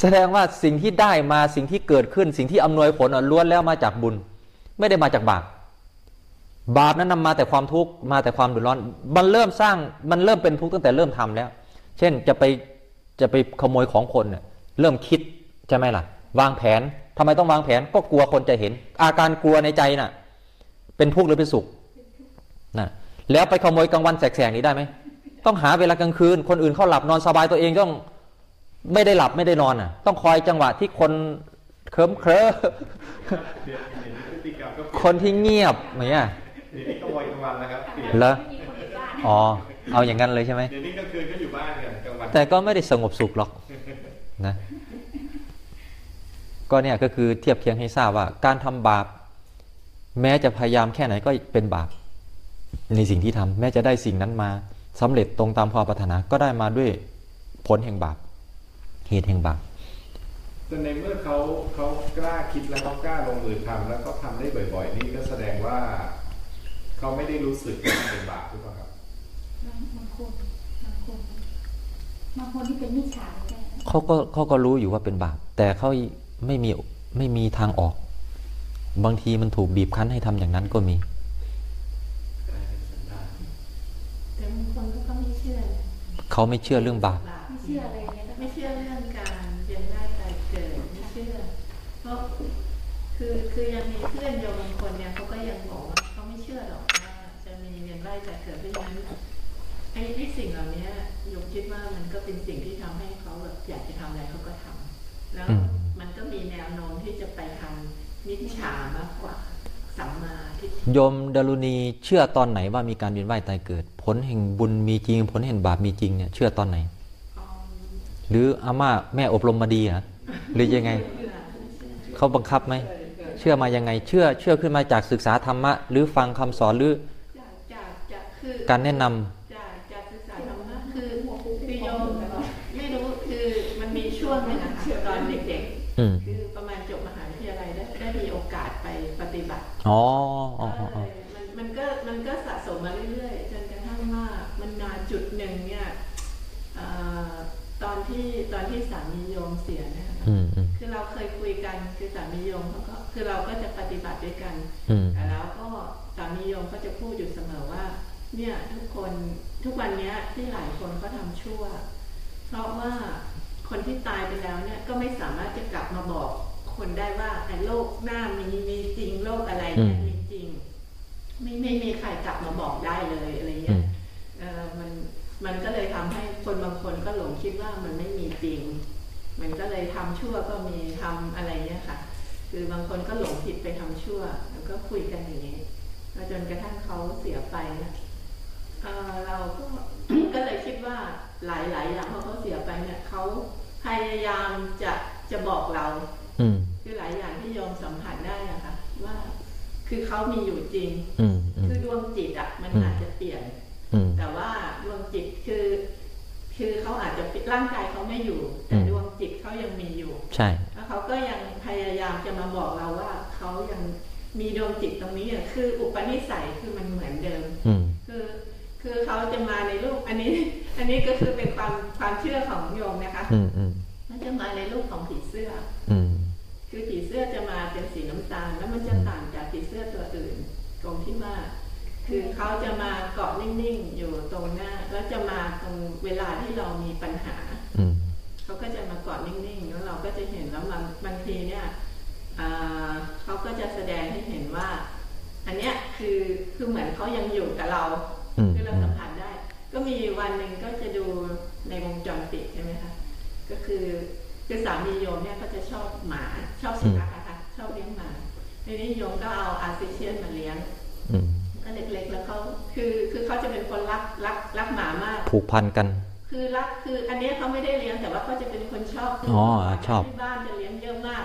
แสดงว่าสิ่งที่ได้มาสิ่งที่เกิดขึ้น สิ่งที่อำนวยผลล้วนแล้วมาจากบุญ ไม่ได้มาจากบาปบาปนั้นนำมาแต่ความทุกข์มาแต่ความเดือดร้อน มันเริ่มสร้างมันเริ่มเป็นทุกข์ตั้งแต่เริ่มทำแล้ว เช่นจะไปจะไปขโมยของคนเนี่ยเริ่มคิดใช่ไหมล่ะ วางแผนทำไมต้องวางแผนก็กลัวคนจะเห็น อาการกลัวในใจน่ะ เป็นทุกข์หรือเป็นสุขนะแล้วไปขโมยกลางวันแสกๆนี้ได้ไหมต้องหาเวลากลางคืน คนอื่นเขาหลับนอนสบายตัวเองต้อง ไม่ได้หลับไม่ได้นอนอะ ต้องคอยจังหวะที่คนเคลิ้มเคล้อเดี๋ยวเดี๋ยวนี้พฤติกรรมก็เปลี่ยนคนที่เงียบอย่างเงี้ยเดี๋ยวนี้ขโมยกลางวันแล้วครับเปลี่ยนเหรอไม่มีคนอยู่บ้านอ๋อ เอาอย่างนั้นเลยใช่ไหมเดี๋ยวนี้กลางคืนก็อยู่บ้านกันกลางวันแต่ก็ไม่ได้สงบสุขหรอกนะก็เนี่ยก็คือเทียบเคียงให้ทราบว่า การทำบาป แม้จะพยายามแค่ไหนก็เป็นบาป ในสิ่งที่ทำแม้จะได้สิ่งนั้นมาสำเร็จตรงตามความปรารถนาก็ได้มาด้วยผลแห่งบาป เหตุแห่งบาปแต่ในเมื่อเขาเขากล้าคิดแล้วเขากล้าลงมือทำแล้วเขาทำได้บ่อย ๆ นี่ก็แสดงว่าเขาไม่ได้รู้สึกว่ามันเป็นบาปหรือเปล่าครับบางบางคนบางคนบางคนที่เป็นมิจฉาแก่เขาก็เขาก็รู้อยู่ว่าเป็นบาป แต่เขาไม่มีไม่มีทางออก บางทีมันถูกบีบคั้นให้ทำอย่างนั้นก็มีแต่บางคนเขาก็ไม่เชื่อนะเขาไม่เชื่อเรื่องบาป คือคือยังมีเพื่อนโยมบางคนเนี่ยเขาก็ยังบอกว่าเขาไม่เชื่อหรอกว่าจะมีเวียนว่ายตายเกิดเพราะฉะนั้นไอ้ไอ้สิ่งเหล่านี้โยมคิดว่ามันก็เป็นสิ่งที่ทำให้เขาแบบอยากจะทำอะไรเขาก็ทำแล้วอืมมันก็มีแนวโน้มที่จะไปทางมิจฉามากกว่าสัมมาทิฏฐิโยมดารุณีเชื่อตอนไหนว่ามีการเวียนว่ายตายเกิด ผลแห่งบุญมีจริง ผลแห่งบาปมีจริงเนี่ยเชื่อตอนไหนอ๋อหรืออาม่าแม่อบรมมาดีเหรอหรือยังไงเชื่อเชื่อเขาบังคับไหม เชื่อมายังไง เชื่อเชื่อขึ้นมาจากศึกษาธรรมะ หรือฟังคำสอนหรือจากจากจากคือการแนะนำจากจากศึกษาธรรมะคือคือโยมไม่รู้คือมันมีช่วงหนึงอะค่ะตอนเด็กอืมๆคือประมาณจบมหาวิทยาลัยได้ได้มีโอกาสไปปฏิบัติอ๋ออ๋ออ๋ออ๋อมันมันก็มันก็สะสมมาเรื่อยๆจนกระทั่งว่ามันมาจุดหนึ่งเนี่ยเอ่อตอนที่ตอนที่สามีโยมเสียเนะ ด้วยกันอืมแต่แล้วก็สามีโยมก็จะพูดอยู่เสมอว่า เนี่ยทุกคนทุกวันเนี้ยที่หลายคนเขาทำชั่ว เพราะว่าคนที่ตายไปแล้วเนี่ยก็ไม่สามารถจะกลับมาบอกคนได้ว่าไอ้โรคหน้ามีมีจริงโรคอะไรเนี่ยมีจริง ไม่ไม่มีใครกลับมาบอกได้เลยอะไรอืเงี้มยเออมันมันก็เลยทำให้คนบางคนก็หลงคิดว่ามันไม่มีจริง มันก็เลยทำชั่วก็มีทำอะไรเนี่ยค่ะ คือบางคนก็หลงผิดไปทำ ชั่ว แล้วก็คุยกันอย่างนี้แล้วจนกระทั่งเขาเสียไปนะเอ่อเราก็ก็เลยคิดว่าหลายๆอย่างพอเขาเสียไปเนี่ยเขาพยายามจะจะบอกเราอืมคือหลายอย่างที่โยมสัมผัสได้อะค่ะว่า คือเขามีอยู่จริง อื เหมือนเดิม ผูกพันกัน คือรักคืออันเนี้ยเขาไม่ได้เลี้ยงแต่ว่าเขาจะเป็นคนชอบคือ๋อชอบที่บ้านจะเลี้ยงเยอะมาก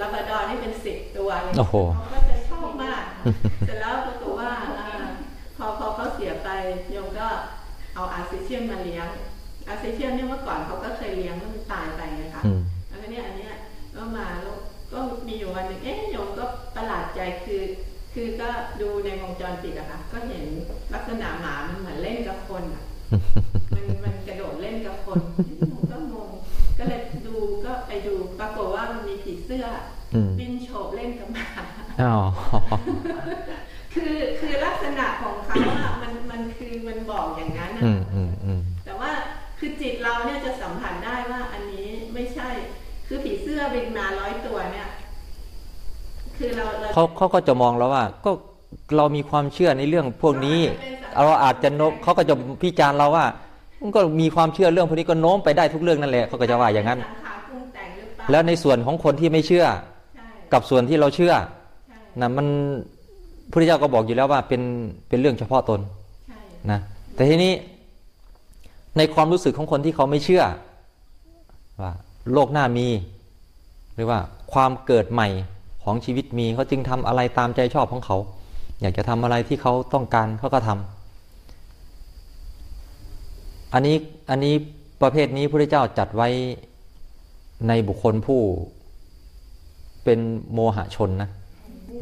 ลาบราดอร์นี่เป็นสิบตัวเลยโอ้โหเขาก็จะชอบมากเสร็จแล้วปรากฏว่าอ่าพอพอเขาเสียไปโยมก็เอาอาร์ซิเชียนมาเลี้ยง อาร์ซิเชียนเนี่ยเมื่อก่อนเขาก็เคยเลี้ยงแล้วมันตายไปนะคะอืมแล้วก็เนี่ยอันเนี้ยก็มาแล้วก็มีอยู่วันหนึ่งเอ๊ะโยมก็ประหลาดใจคือ คือก็ดูในวงจรปิดอะค่ะก็เห็นลักษณะหมามันเหมือนเล่นกับคนอะ มันมันกระโดดเล่นกับคนผมก็งงก็เลยดูก็ไปดูปรากฏว่ามันมีผีเสื้ออมบินโฉบเล่นกับหมาอ๋อคือคือลักษณะของเขาอะมันมันคือมันบอกอย่างนั้นอะอืมอืมอืมแต่ว่าคือจิตเราเนี่ยจะสัมผัสได้ว่า อันนี้ไม่ใช่ คือผีเสื้อบินมาร้อยตัวเนี่ยคือเราเราเขาเขาก็จะมองแล้วว่า ก็เรามีความเชื่อในเรื่องพวกนี้ เราอาจจะโน้มเขาก็จะพิจารณ์เราว่ามันก็มีความเชื่อเรื่องพวกนี้ก็โน้มไปได้ทุกเรื่องนั่นแหละเขาก็จะว่าอย่างนั้นสังขารปรุงแต่งหรือเปล่าแล้วในส่วนของคนที่ไม่เชื่อใช่กับส่วนที่เราเชื่อใช่นะมันพระพุทธเจ้าก็บอกอยู่แล้วว่าเป็นเป็นเรื่องเฉพาะตนใช่นะแต่ทีนี้ในความรู้สึกของคนที่เขาไม่เชื่อ ว่าโลกหน้ามี หรือว่าความเกิดใหม่ของชีวิตมีเขาจึงทำอะไรตามใจชอบของเขา อยากจะทำอะไรที่เขาต้องการเขาก็ทำ อันนี้อันนี้ประเภทนี้พระพุทธเจ้าจัดไว้ในบุคคลผู้เป็นโมหะชนนะ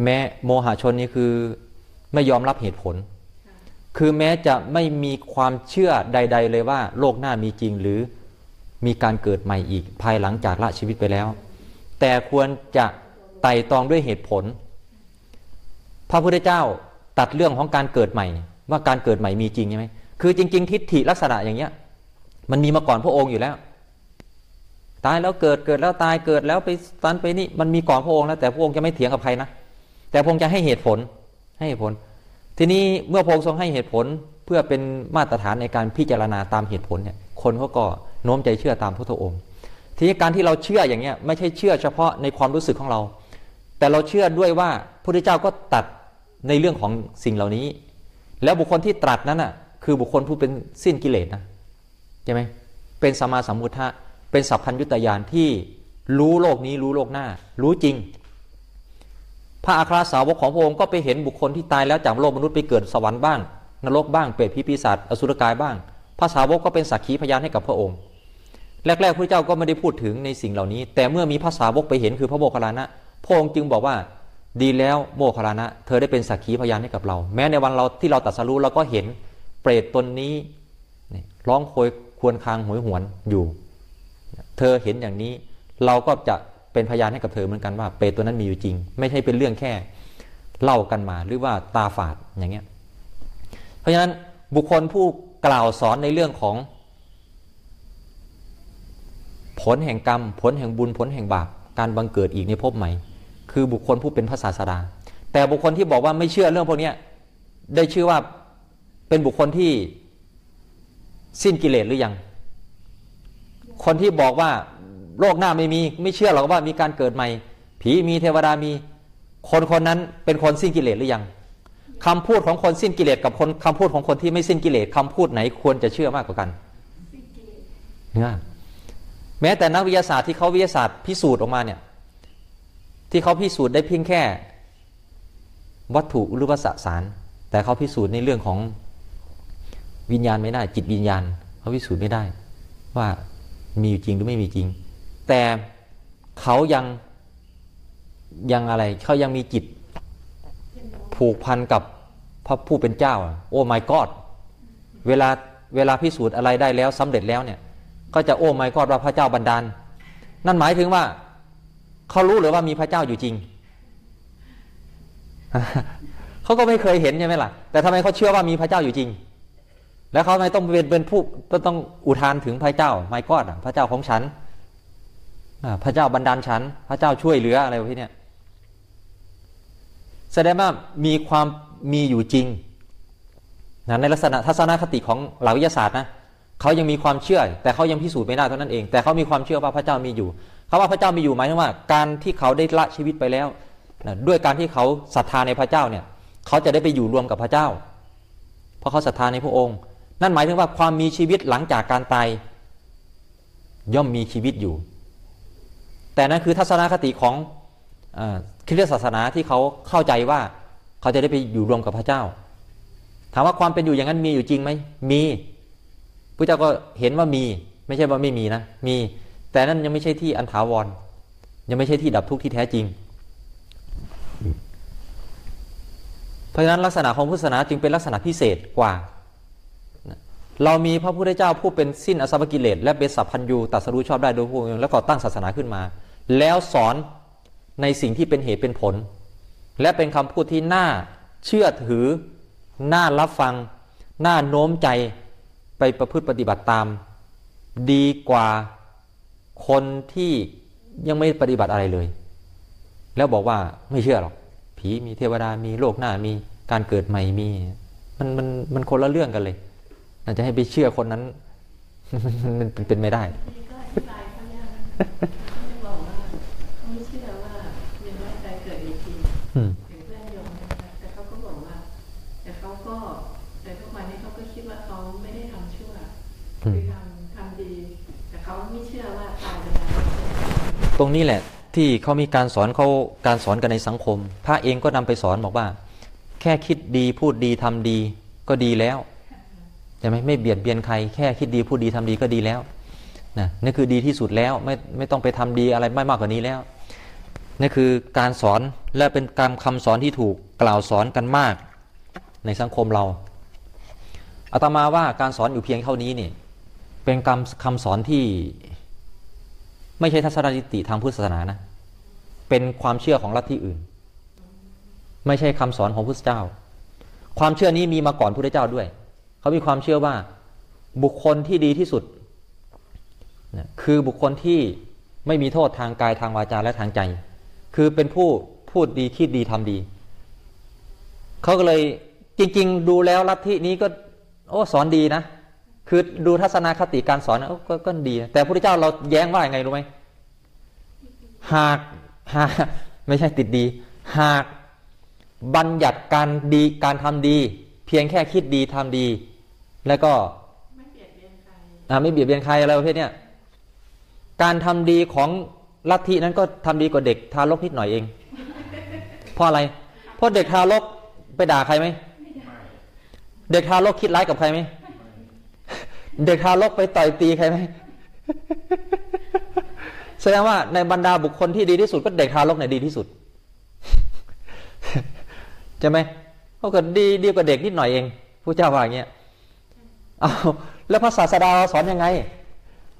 แม้โมหะชนนี่คือไม่ยอมรับเหตุผล คือแม้จะไม่มีความเชื่อใด ๆ เลยว่า โลกหน้ามีจริงหรือมีการเกิดใหม่อีกภายหลังจากละชีวิตไปแล้ว แต่ควรจะไต่ตรองด้วยเหตุผล พระพุทธเจ้าตัดเรื่องของการเกิดใหม่ ว่าการเกิดใหม่มีจริงใช่ไหม คือจริง ๆ ทิฏฐิลักษณะอย่างเงี้ย มันมีมาก่อนพระองค์อยู่แล้ว ตายแล้วเกิดเกิดแล้วตายเกิดแล้วไปตันไปนี่มันมีก่อนพระองค์แล้วแต่พระองค์จะไม่เถียงกับใครนะแต่พระองค์จะให้เหตุผลให้เหตุผล ทีนี้เมื่อพระองค์ทรงให้เหตุผลเพื่อเป็นมาตรฐานในการพิจารณาตามเหตุผลเนี่ยคนเขาก็โน้มใจเชื่อตามพระองค์ ทีนี้การที่เราเชื่ออย่างเงี้ยไม่ใช่เชื่อเฉพาะในความรู้สึกของเรา แต่เราเชื่อด้วยว่าพระพุทธเจ้าก็ตัดในเรื่องของสิ่งเหล่านี้ แล้วบุคคลที่ตรัสนั้นน่ะ คือบุคคลผู้เป็นสิ้นกิเลสนะใช่ไหมเป็นสมมาสัมพุทธะเป็นสัพพัญญุตยานที่รู้โลกนี้รู้โลกหน้า รู้จริง พระอัครสาวกของพระองค์ก็ไปเห็นบุคคลที่ตายแล้วจากโลกมนุษย์ไปเกิดสวรรค์บ้าง นรกบ้างเปรตพิปีศาจอสุรกายบ้างพระสาวกก็เป็นสักขีพยานให้กับพระองค์ แรกๆพระเจ้าก็ไม่ได้พูดถึงในสิ่งเหล่านี้ แต่เมื่อมีพระสาวกไปเห็นคือพระโมคคัลลานะพระองค์จึงบอกว่าดีแล้วโมคคัลลานะ เธอได้เป็นสักขีพยานให้กับเรา แม้ในวันเราที่เราตัดสรู้เราก็เห็น เปรตตนนี้ร้องโคยควรคางหวยหวนอยู่ เธอเห็นอย่างนี้ เราก็จะเป็นพยานให้กับเธอเหมือนกันว่า เปรตตัวนั้นมีอยู่จริง ไม่ใช่เป็นเรื่องแค่เล่ากันมาหรือว่าตาฝาดอย่างเงี้ย เพราะฉะนั้นบุคคลผู้กล่าวสอนในเรื่องของ ผลแห่งกรรม ผลแห่งบุญผลแห่งบาปการบังเกิดอีกในภพใหม่ คือบุคคลผู้เป็นพระศาสดา แต่บุคคลที่บอกว่าไม่เชื่อเรื่องพวกนี้ได้ชื่อว่า เป็นบุคคลที่สิ้นกิเลสหรือยัง คนที่บอกว่าโลกหน้าไม่มีไม่เชื่อหรอกว่ามีการเกิดใหม่ ผีมีเทวดามี คนคนนั้นเป็นคนสิ้นกิเลสหรือยังคำพูดของคนสิ้นกิเลสกับคนคำพูดของคนที่ไม่สิ้นกิเลสคำพูดไหนควรจะเชื่อมากกว่ากันเนี่ยแม้แต่นักวิทยาศาสตร์ที่เขาวิทยาศาสตร์พิสูจน์ออกมาเนี่ย ที่เขาพิสูจน์ได้เพียงแค่ วัตถุหรือว่าสสาร แต่เขาพิสูจน์ในเรื่องของ วิญญาณไม่ได้ จิตวิญญาณเขาพิสูจน์ไม่ได้ ว่ามีอยู่จริงหรือไม่มีจริง แต่เขายังยังอะไรเขายังมีจิต ผูกพันกับพระผู้เป็นเจ้า โอ้ my god เวลาเวลาพิสูจน์อะไรได้แล้วสำเร็จแล้วเนี่ย ก็จะโอ้ my god ว่าพระเจ้าบันดาล นั่นหมายถึงว่าเขารู้หรือว่ามีพระเจ้าอยู่จริงเขาก็ไม่เคยเห็นใช่ไหมล่ะ แต่ทำไมเขาเชื่อว่ามีพระเจ้าอยู่จริง แล้วเขาไม่ต้องเป็นเป็นผู้ต้องอุทานถึงพระเจ้าไม่กอดพระเจ้าของฉันพระเจ้าบันดาลฉัน พระเจ้าช่วยเหลืออะไรพวกนี้เนี่ยแสดงว่ามีความมีอยู่จริงนะในลักษณะทัศนคติของหลักวิทยาศาสตร์นะเขายังมีความเชื่อ แต่เขายังพิสูจน์ไม่ได้เท่านั้นเอง แต่เขามีความเชื่อว่าพระเจ้ามีอยู่เขาว่าพระเจ้ามีอยู่หมายถึงว่า การที่เขาได้ละชีวิตไปแล้วนะด้วยการที่เขาศรัทธาในพระเจ้าเนี่ยเขาจะได้ไปอยู่รวมกับพระเจ้า เพราะเขาศรัทธาในพระองค์ นั่นหมายถึงว่าความมีชีวิตหลังจากการตายย่อมมีชีวิตอยู่ แต่นั่นคือทัศนคติของคริสตศาสนาที่เขาเข้าใจว่าเขาจะได้ไปอยู่รวมกับพระเจ้า ถามว่าความเป็นอยู่อย่างนั้นมีอยู่จริงไหมมีพระเจ้าก็เห็นว่ามี ไม่ใช่ว่าไม่มีนะมี แต่นั่นยังไม่ใช่ที่อันถาวร ยังไม่ใช่ที่ดับทุกข์ที่แท้จริง เพราะฉะนั้นลักษณะของพุทธศาสนาจึงเป็นลักษณะพิเศษกว่า เรามีพระพุทธเจ้าผู้เป็นสิ้นอสรกิเลสและเป็นสัพพัญญูตัดสรู้ชอบได้โดยพระองค์แล้วก็ตั้งศาสนาขึ้นมา แล้วสอนในสิ่งที่เป็นเหตุเป็นผล และเป็นคำพูดที่น่าเชื่อถือน่ารับฟัง น่าโน้มใจไปประพฤติปฏิบัติตาม ดีกว่าคนที่ยังไม่ปฏิบัติอะไรเลย แล้วบอกว่าไม่เชื่อหรอก ผีมีเทวดามีโลกหน้ามีการเกิดใหม่มี มันมันมันคนละเรื่องกันเลย น่าจะให้ไปเชื่อคนนั้นมันเป็นเป็นไม่ได้นี่ก็อธิบายเขาเนี่ยนะเขาจะบอกว่าเขาไม่เชื่อว่าเวียนว่ายตายเกิดมีจริงอืมอย่างเพื่อนโยมนะคะแต่เขาก็บอกว่าแต่เขาก็แต่ทุกวันนี้เขาก็คิดว่าเขาไม่ได้ทำชั่วอืมคือทำทำดีแต่เขาไม่เชื่อว่าตายไปแล้วตรงนี้แหละที่เขามีการสอนเขาการสอนกันในสังคม พระเองก็นำไปสอนบอกว่า แค่คิดดีพูดดีทำดีก็ดีแล้ว ใช่ไหมไม่เบียดเบียนใครแค่คิดดีพูดดีทำดีก็ดีแล้วนะนี่คือดีที่สุดแล้วไม่ไม่ต้องไปทำดีอะไรไม่มากกว่านี้แล้วนี่คือการสอนและเป็นการคำสอนที่ถูกกล่าวสอนกันมากในสังคมเราอาตมาว่าการสอนอยู่เพียงเท่านี้นี่เป็นคำคำสอนที่ ไม่ใช่ทัศนคติทางพุทธศาสนานะ เป็นความเชื่อของลัทธิอื่น ไม่ใช่คำสอนของพุทธเจ้า ความเชื่อนี้มีมาก่อนพุทธเจ้าด้วย เขามีความเชื่อว่าบุคคลที่ดีที่สุดนะคือบุคคลที่ไม่มีโทษทางกายทางวาจาและทางใจ คือเป็นผู้พูดดีคิดดีทำดี เขาก็เลยจริง ๆ ดูแล้วลัทธินี้ก็ โอ้สอนดีนะ คือดูทัศนคติการสอนก็ก็ดี แต่พระพุทธเจ้าเราแย้งว่าอย่างไงรู้ไหมหากหากไม่ใช่ติดดี หากบัญญัติการดีการทำดี เพียงแค่คิดดีทำดี แล้วก็ไม่เบียดเบียนใครอ่าไม่เบียดเบียนใครอะไรประเภทเนี้ยการทำดีของลัทธินั้นก็ทำดีกว่าเด็กทารกนิดหน่อยเอง เพราะอะไร เพราะเด็กทารกไปด่าใครไหมเด็กทารกคิดร้ายกับใครไหมเด็กทารกไปต่อยตีใครไหมแสดงว่าในบรรดาบุคคลที่ดีที่สุดก็เด็กทารกเนี่ยดีที่สุดใช่ไหมเขาเกิดดีดีกว่าเด็กนิดหน่อยเองผู้เจ้าว่าอย่างเงี้ย เอาแล้วพระศาสดาสอนยังไง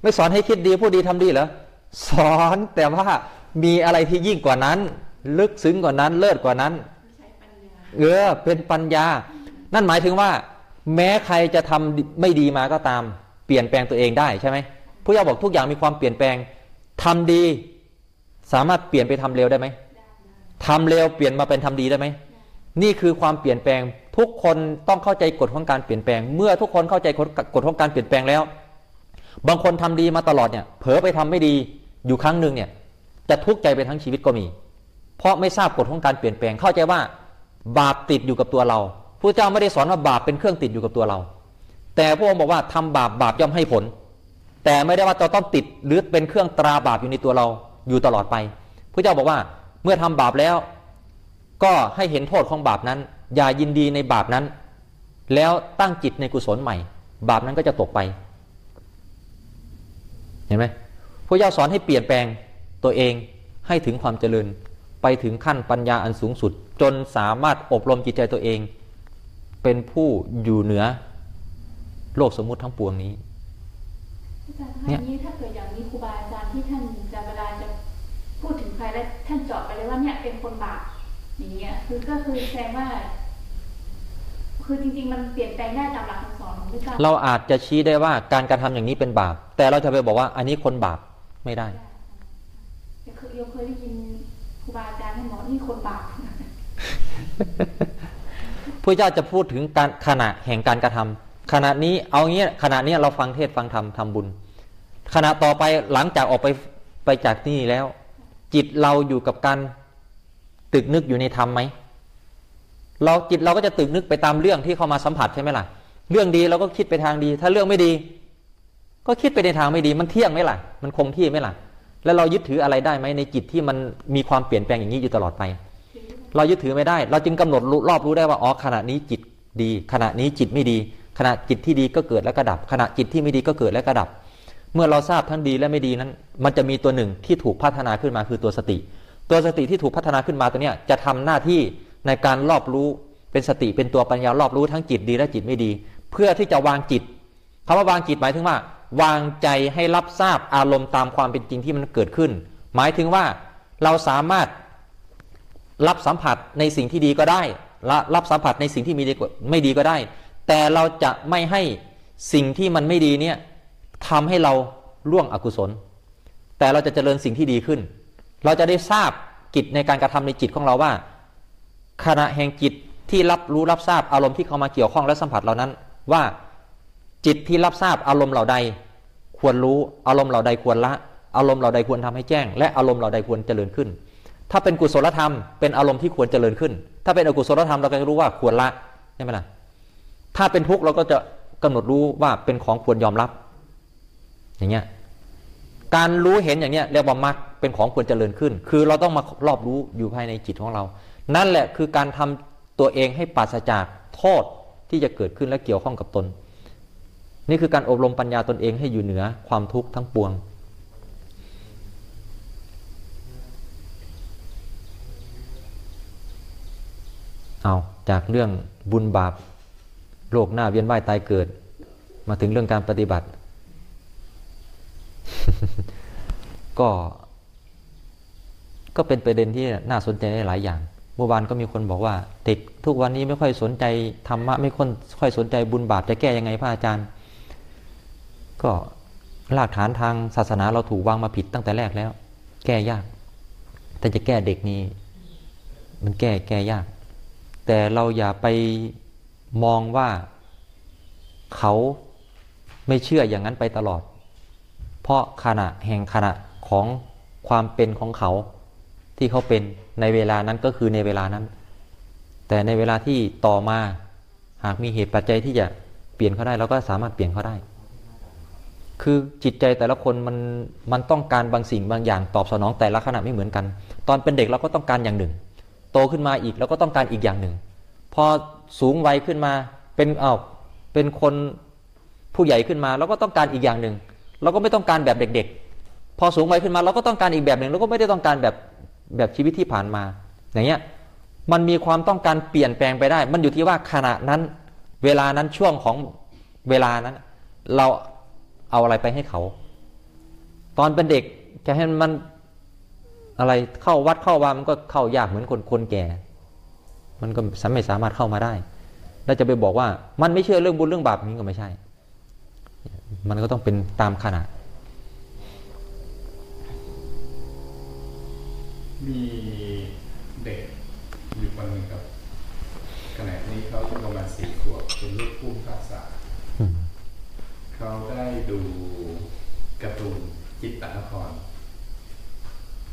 ไม่สอนให้คิดดีพูดดีทำดีเหรอสอนแต่ว่ามีอะไรที่ยิ่งกว่านั้น ลึกซึ้งกว่านั้น เลิศกว่านั้นใช้ปัญญาเออเป็นปัญญา นั่นหมายถึงว่า แม้ใครจะทำไม่ดีมาก็ตาม เปลี่ยนแปลงตัวเองได้ใช่ไหมผู้ยาบอกทุกอย่างมีความเปลี่ยนแปลงทำดี สามารถเปลี่ยนไปทำเร็วได้ไหมทำเร็วเปลี่ยนมาเป็นทำดีได้ไหม นี่คือความเปลี่ยนแปลงทุกคนต้องเข้าใจกฎของการเปลี่ยนแปลง เมื่อทุกคนเข้าใจกฎของการเปลี่ยนแปลงแล้ว บางคนทำดีมาตลอดเนี่ยเผลอไปทำไม่ดีอยู่ครั้งหนึ่งเนี่ยจะทุกข์ใจไปทั้งชีวิตก็มี เพราะไม่ทราบกฎของการเปลี่ยนแปลงเข้าใจว่า บาปติดอยู่กับตัวเราพระเจ้าไม่ได้สอนว่าบาปเป็นเครื่องติดอยู่กับตัวเรา แต่พระองค์บอกว่าทำบาปบาปย่อมให้ผล แต่ไม่ได้ว่าจะต้องติดหรือเป็นเครื่องตราบาปอยู่ในตัวเราอยู่ตลอดไปพระเจ้าบอกว่าเมื่อทำบาปแล้ว ก็ให้เห็นโทษของบาปนั้น อย่ายินดีในบาปนั้น แล้วตั้งจิตในกุศลใหม่ บาปนั้นก็จะตกไป เห็นไหมพระเจ้าสอนให้เปลี่ยนแปลงตัวเองให้ถึงความเจริญ ไปถึงขั้นปัญญาอันสูงสุด จนสามารถอบรมจิตใจตัวเอง เป็นผู้อยู่เหนือโลกสมมุติทั้งปวงนี้อาจารย์เนี่คะยนี้ถ้าเกิดอย่างนี้ครูบาอาจารย์ที่ท่านจะเวลาจะพูดถึงใครแล้วท่านเจาะไปเลยว่าเนี่ยเป็นคนบาป อย่างเงี้ยคือก็คือแสดงว่า คือจริง ๆ มันเปลี่ยนแปลงได้ตามหลักคำสอนของพระเจ้าเราอาจจะชี้ได้ว่าการกระทำอย่างนี้เป็นบาป แต่เราจะไปบอกว่าอันนี้คนบาปไม่ได้แต่คือโยมเคยได้ยินครูบาอาจารย์ท่านบอกนี่คนบาปพระเจ้าจะพูดถึงการขณะแห่งการกระทำขณะนี้เอางี้ขณะนี้เราฟังเทศน์ฟังธรรมทำบุญ ขณะต่อไปหลังจากออกไปไปจากที่นี่แล้ว จิตเราอยู่กับการ ตึกนึกอยู่ในธรรมไหมเราจิตเราก็จะตึกนึกไปตามเรื่องที่เข้ามาสัมผัสใช่ไหมล่ะ เรื่องดีเราก็คิดไปทางดี ถ้าเรื่องไม่ดี ก็คิดไปในทางไม่ดี มันเที่ยงไหมล่ะ มันคงที่ไหมล่ะ แล้วเรายึดถืออะไรได้ไหมในจิตที่มันมีความเปลี่ยนแปลงอย่างนี้อยู่ตลอดไป เรายึดถือไม่ได้ เราจึงกำหนดรู้รอบรู้ได้ว่าอ๋อขณะนี้จิตดี ขณะนี้จิตไม่ดี ขณะจิตที่ดีก็เกิดแล้วก็ดับ ขณะจิตที่ไม่ดีก็เกิดแล้วก็ดับ เมื่อเราทราบทั้งดีและไม่ดีนั้น มันจะมีตัวหนึ่งที่ถูกพัฒนาขึ้นมาคือตัวสติ ตัวสติที่ถูกพัฒนาขึ้นมาตัวเนี้ยจะทำหน้าที่ในการรอบรู้เป็นสติเป็นตัวปัญญารอบรู้ทั้งจิตดีและจิตไม่ดี เพื่อที่จะวางจิตคำว่าวางจิตหมายถึงว่า วางใจให้รับทราบอารมณ์ตามความเป็นจริงที่มันเกิดขึ้น หมายถึงว่าเราสามารถรับสัมผัสในสิ่งที่ดีก็ได้และรับสัมผัสในสิ่งที่มีไม่ดีก็ได้ แต่เราจะไม่ให้สิ่งที่มันไม่ดีเนี่ยทำให้เราล่วงอกุศล แต่เราจะเจริญสิ่งที่ดีขึ้น เราจะได้ทราบกิจในการกระทำในจิตของเราว่า ขณะแห่งจิตที่รับรู้รับทราบอารมณ์ที่เข้ามาเกี่ยวข้องและสัมผัสเหล่านั้น ว่าจิตที่รับทราบอารมณ์เหล่าใด ควรรู้อารมณ์เหล่าใดควรละ อารมณ์เหล่าใดควรทำให้แจ้ง และอารมณ์เหล่าใดควรเจริญขึ้น ถ้าเป็นกุศลธรรมเป็นอารมณ์ที่ควรเจริญขึ้น ถ้าเป็นอกุศลธรรมเราก็จะรู้ว่าควรละใช่ไหมล่ะถ้าเป็นทุกข์เราก็จะกำหนดรู้ว่าเป็นของควรยอมรับ อย่างเงี้ยการรู้เห็นอย่างเนี้ยเรียกว่ามรรค เป็นของควรเจริญขึ้น คือเราต้องมารอบรู้อยู่ภายในจิตของเรา นั่นแหละคือการทำตัวเองให้ปราศจากโทษที่จะเกิดขึ้นและเกี่ยวข้องกับตน นี่คือการอบรมปัญญาตนเองให้อยู่เหนือความทุกข์ทั้งปวงเอาจากเรื่องบุญบาปโลกหน้าเวียนว่ายตายเกิด มาถึงเรื่องการปฏิบัติ ก็ ก็เป็นประเด็นที่น่าสนใจหลายอย่าง เมื่อวานก็มีคนบอกว่าเด็กทุกวันนี้ไม่ค่อยสนใจธรรมะไม่ค่อยค่อยสนใจบุญบาปจะแก้ยังไงพระอาจารย์ ก็รากฐานทางศาสนาเราถูกวางมาผิดตั้งแต่แรกแล้ว แก้ยาก แต่จะแก้เด็กนี้ มันแก้แก้ยาก แต่เราอย่าไปมองว่าเขาไม่เชื่ออย่างนั้นไปตลอด เพราะขณะแห่งขณะของความเป็นของเขา ที่เขาเป็นในเวลานั้นก็คือในเวลานั้น แต่ในเวลาที่ต่อมาหากมีเหตุปัจจัยที่จะเปลี่ยนเขาได้เราก็สามารถเปลี่ยนเขาได้ คือจิตใจแต่ละคนมันมันต้องการบางสิ่งบางอย่างตอบสนองแต่ละขณะไม่เหมือนกัน ตอนเป็นเด็กเราก็ต้องการอย่างหนึ่ง โตขึ้นมาอีกเราก็ต้องการอีกอย่างหนึ่ง พอสูงวัยขึ้นมาเป็นเอาวเป็นคนผู้ใหญ่ขึ้นมาเราก็ต้องการอีกอย่างหนึ่งเราก็ไม่ต้องการแบบเด็ก ๆ พอสูงวัยขึ้นมาเราก็ต้องการอีกแบบหนึ่งเราก็ไม่ได้ต้องการแบบ แบบชีวิตที่ผ่านมา อย่างเงี้ยมันมีความต้องการเปลี่ยนแปลงไปได้ มันอยู่ที่ว่าขณะนั้น เวลานั้นช่วงของเวลานั้น เราเอาอะไรไปให้เขา ตอนเป็นเด็กจะให้มันอะไรเข้าวัดเข้าวามันก็เข้ายากเหมือนคนคนแก่ มันก็ไม่สามารถเข้ามาได้ แล้วจะไปบอกว่ามันไม่เชื่อเรื่องบุญเรื่องบาปนี้ก็ไม่ใช่ มันก็ต้องเป็นตามขนาด มีเด็กอยู่คนหนึ่งครับขณะนี้เขาประมาณสี่ขวบเป็นลูกผู้ภาษาอืมเขาได้ดูการ์ตูนจิตตนคร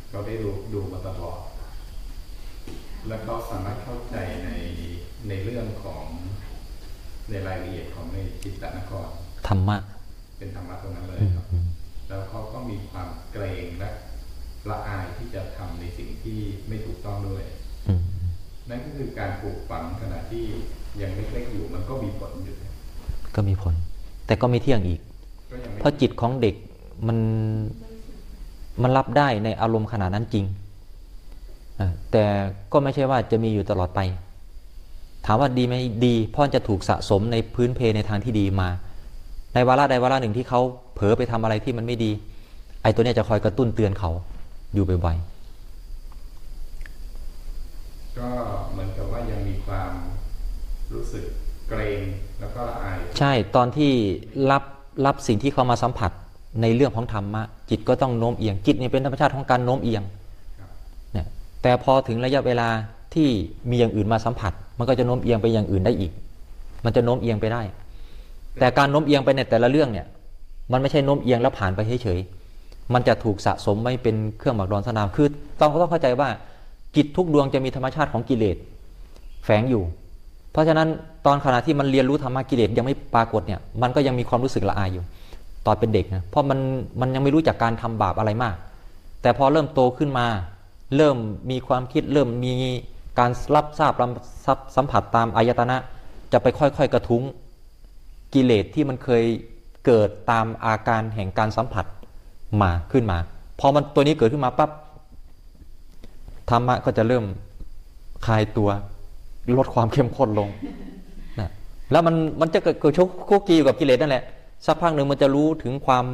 เขาได้ดูดูมาตลอดแล้วเขาสามารถเข้าใจในในเรื่องของในรายละเอียดของในจิตตนครธรรมะ เป็นธรรมะตรงนั้นเลยอืมครับอืมแล้วเขาก็มีความเกรงและ ละอายที่จะทำในสิ่งที่ไม่ถูกต้องด้วยอืมนั่นก็คือการปลูกฝังขณะที่ยังเล็กๆอยู่มันก็มีผลอยู่ ก็มีผล แต่ก็ไม่เที่ยงอีกก็ยังไม่เพราะจิตของเด็กมันมันรับได้ในอารมณ์ขนาดนั้นจริงเออแต่ก็ไม่ใช่ว่าจะมีอยู่ตลอดไป ถามว่าดีไหมดีเพราะจะถูกสะสมในพื้นเพในทางที่ดีมา ในวาระใดวาระหนึ่งที่เขาเผลอไปทำอะไรที่มันไม่ดี ไอ้ตัวเนี้ยจะคอยกระตุ้นเตือนเขา อยู่บ่อยก็เหมือนกับว่ายังมีความรู้สึกเกรงแล้วก็ละอาย ใช่ตอนที่รับรับสิ่งที่เขามาสัมผัสในเรื่องของธรรมะจิตก็ต้องโน้มเอียงจิตเนี่ยเป็นธรรมชาติของการโน้มเอียงครับเนี่ยแต่พอถึงระยะเวลาที่มีอย่างอื่นมาสัมผัส มันก็จะโน้มเอียงไปอย่างอื่นได้อีก มันจะโน้มเอียงไปได้ แต่การโน้มเอียงไปในแต่ละเรื่องเนี่ย มันไม่ใช่โน้มเอียงแล้วผ่านไปเฉยๆ มันจะถูกสะสมไว้เป็นเครื่องหมักดองสนามคือต้องต้องเข้าใจว่าจิตทุกดวงจะมีธรรมชาติของกิเลสแฝงอยู่ เพราะฉะนั้นตอนขณะที่มันเรียนรู้ธรรมะกิเลสยังไม่ปรากฏเนี่ยมันก็ยังมีความรู้สึกละอายอยู่ ตอนเป็นเด็กนะเพราะมันมันยังไม่รู้จักการทำบาปอะไรมาก แต่พอเริ่มโตขึ้นมา เริ่มมีความคิดเริ่มมีการรับทราบรับสับสัมผัสตามอายตนะ จะไปค่อยๆกระทุ้งกิเลสที่มันเคยเกิดตามอาการแห่งการสัมผัส มาขึ้นมา พอมันตัวนี้เกิดขึ้นมาปั๊บธรรมะก็จะเริ่มคลายตัวลดความเข้มข้นลงนะแล้วมันมันจะเกิดเกิดชกคุกกีอยู่กับกิเลสนั่นแหละสักพักหนึ่งมันจะรู้ถึงความ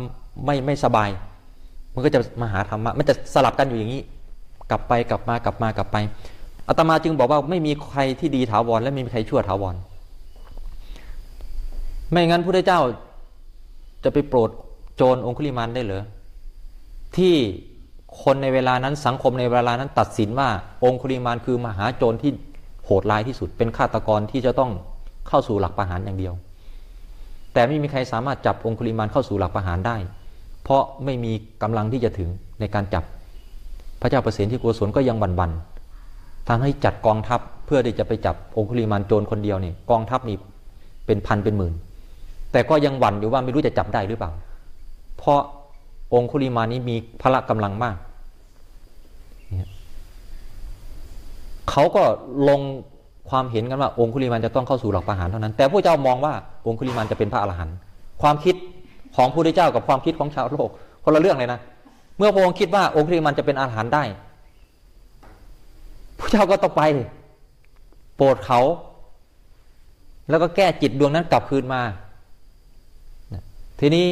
ไม่ไม่สบาย มันก็จะมาหาธรรมะมันจะสลับกันอยู่อย่างนี้ กลับไปกลับมากลับมากลับไปอาตมาจึงบอกว่าไม่มีใครที่ดีถาวรและไม่มีใครชั่วถาวรไม่งั้นพระเจ้าจะไปโปรดโจรองคุลิมานได้เหรอ ที่คนในเวลานั้นสังคมในเวลานั้นตัดสินว่าองคุลิมานคือมหาโจรที่โหดร้ายที่สุด เป็นฆาตกรที่จะต้องเข้าสู่หลักประหารอย่างเดียว แต่ไม่มีใครสามารถจับองคุลิมานเข้าสู่หลักประหารได้ เพราะไม่มีกำลังที่จะถึงในการจับ พระเจ้าประสนที่โกศลก็ยังบันบันทำให้จัดกองทัพเพื่อที่จะไปจับองคุลิมานโจรคนเดียวเนี่ยกองทัพนี่เป็นพันเป็นหมื่น แต่ก็ยังหวั่นอยู่ว่าไม่รู้จะจับได้หรือเปล่า เพราะ องคุลิมานี้มีพละกำลังมากเนี่ยเขาก็ลงความเห็นกันว่า องคุลิมานจะต้องเข้าสู่หลักประหารเท่านั้น แต่พระเจ้ามองว่าองคุลิมานจะเป็นพระอรหันต์ความคิดของพระพุทธเจ้ากับความคิดของชาวโลกคนละเรื่องเลยนะ เมื่อพระองค์คิดว่าองคุลิมานจะเป็นอรหันต์ได้พระเจ้าก็ต้องไป โปรดเขา แล้วก็แก้จิตดวงนั้นกลับคืนมา ทีนี้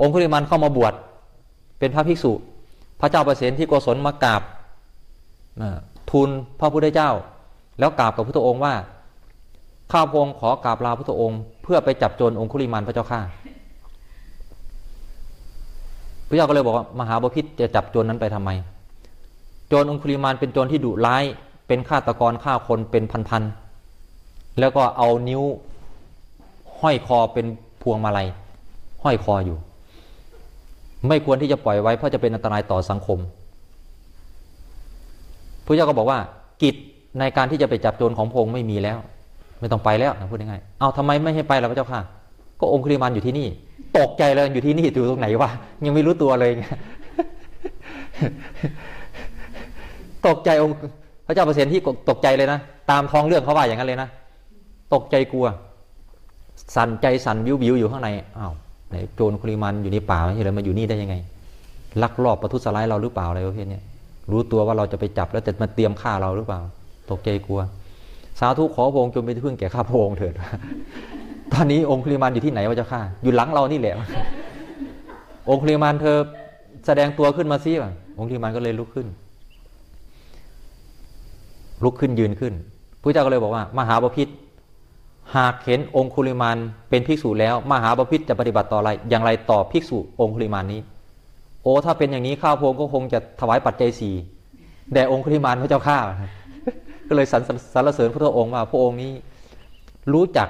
องคุลิมันเข้ามาบวชเป็นพระภิกษุ พระเจ้าประเสนที่โกศลมากราบทูลพระพุทธเจ้า แล้วกราบกับพระองค์ว่า ข้าพงค์ขอกราบลาพระองค์ เพื่อไปจับโจรองคุลิมันพระเจ้าข้าพระเจ้าก็เลยบอกว่ามหาบพิษจะจับโจรนั้นไปทำไม โจรองคุลิมานเป็นโจรที่ดุร้ายเป็นฆาตกรฆ่าคนเป็นพันๆแล้วก็เอานิ้วห้อยคอเป็นพวงมาลัยห้อยคออยู่ ไม่ควรที่จะปล่อยไว้เพราะจะเป็นอันตรายต่อสังคมพระเจ้าก็บอกว่า กิจในการที่จะไปจับโจรของพงค์ไม่มีแล้ว ไม่ต้องไปแล้วนะพูดง่ายๆเอาทำไมไม่ให้ไปล่ะพระเจ้าค่ะ ก็องคุลิมานอยู่ที่นี่ ตกใจเลยอยู่ที่นี่อยู่ตรงไหนวะยังไม่รู้ตัวเลยไงตกใจองค์พระเจ้าเปรตที่ตกใจเลยนะตามท้องเรื่องเขาว่าอย่างนั้นเลยนะตกใจกลัว สั่นใจสั่นวิววิวอยู่ข้างในอ้าว โจรคุริมันอยู่ในป่าไม่ใช่เลยมาอยู่นี่ได้ยังไง ลักลอบประทุษร้ายเราหรือเปล่าอะไรประเภทนี้รู้ตัวว่าเราจะไปจับแล้วจะมาเตรียมฆ่าเราหรือเปล่า ตกใจกลัว สาธุขอพระองค์จงเป็นที่พึ่งแก่ข้าพระองค์เถิด ตอนนี้องคุลิมานอยู่ที่ไหนวะเจ้าข้าอยู่หลังเรานี่แหละ องคุลิมานเธอแสดงตัวขึ้นมาซิว่ะองคุลิมานก็เลยลุกขึ้น ลุกขึ้นยืนขึ้นพระเจ้าก็เลยบอกว่า มหาบพิษ หากเห็นองคุลิมานเป็นภิกษุแล้ว มหาบพิษจะปฏิบัติต่ออะไร อย่างไรต่อภิกษุองคุลิมานนี้ โอ้ถ้าเป็นอย่างนี้ข้าพงก็คงจะถวายปัจจัยสี่แด่องคุลิมานพระเจ้าข้าก็เลยสรรสรรเสริญพระองค์ว่าพระองค์นี้รู้จัก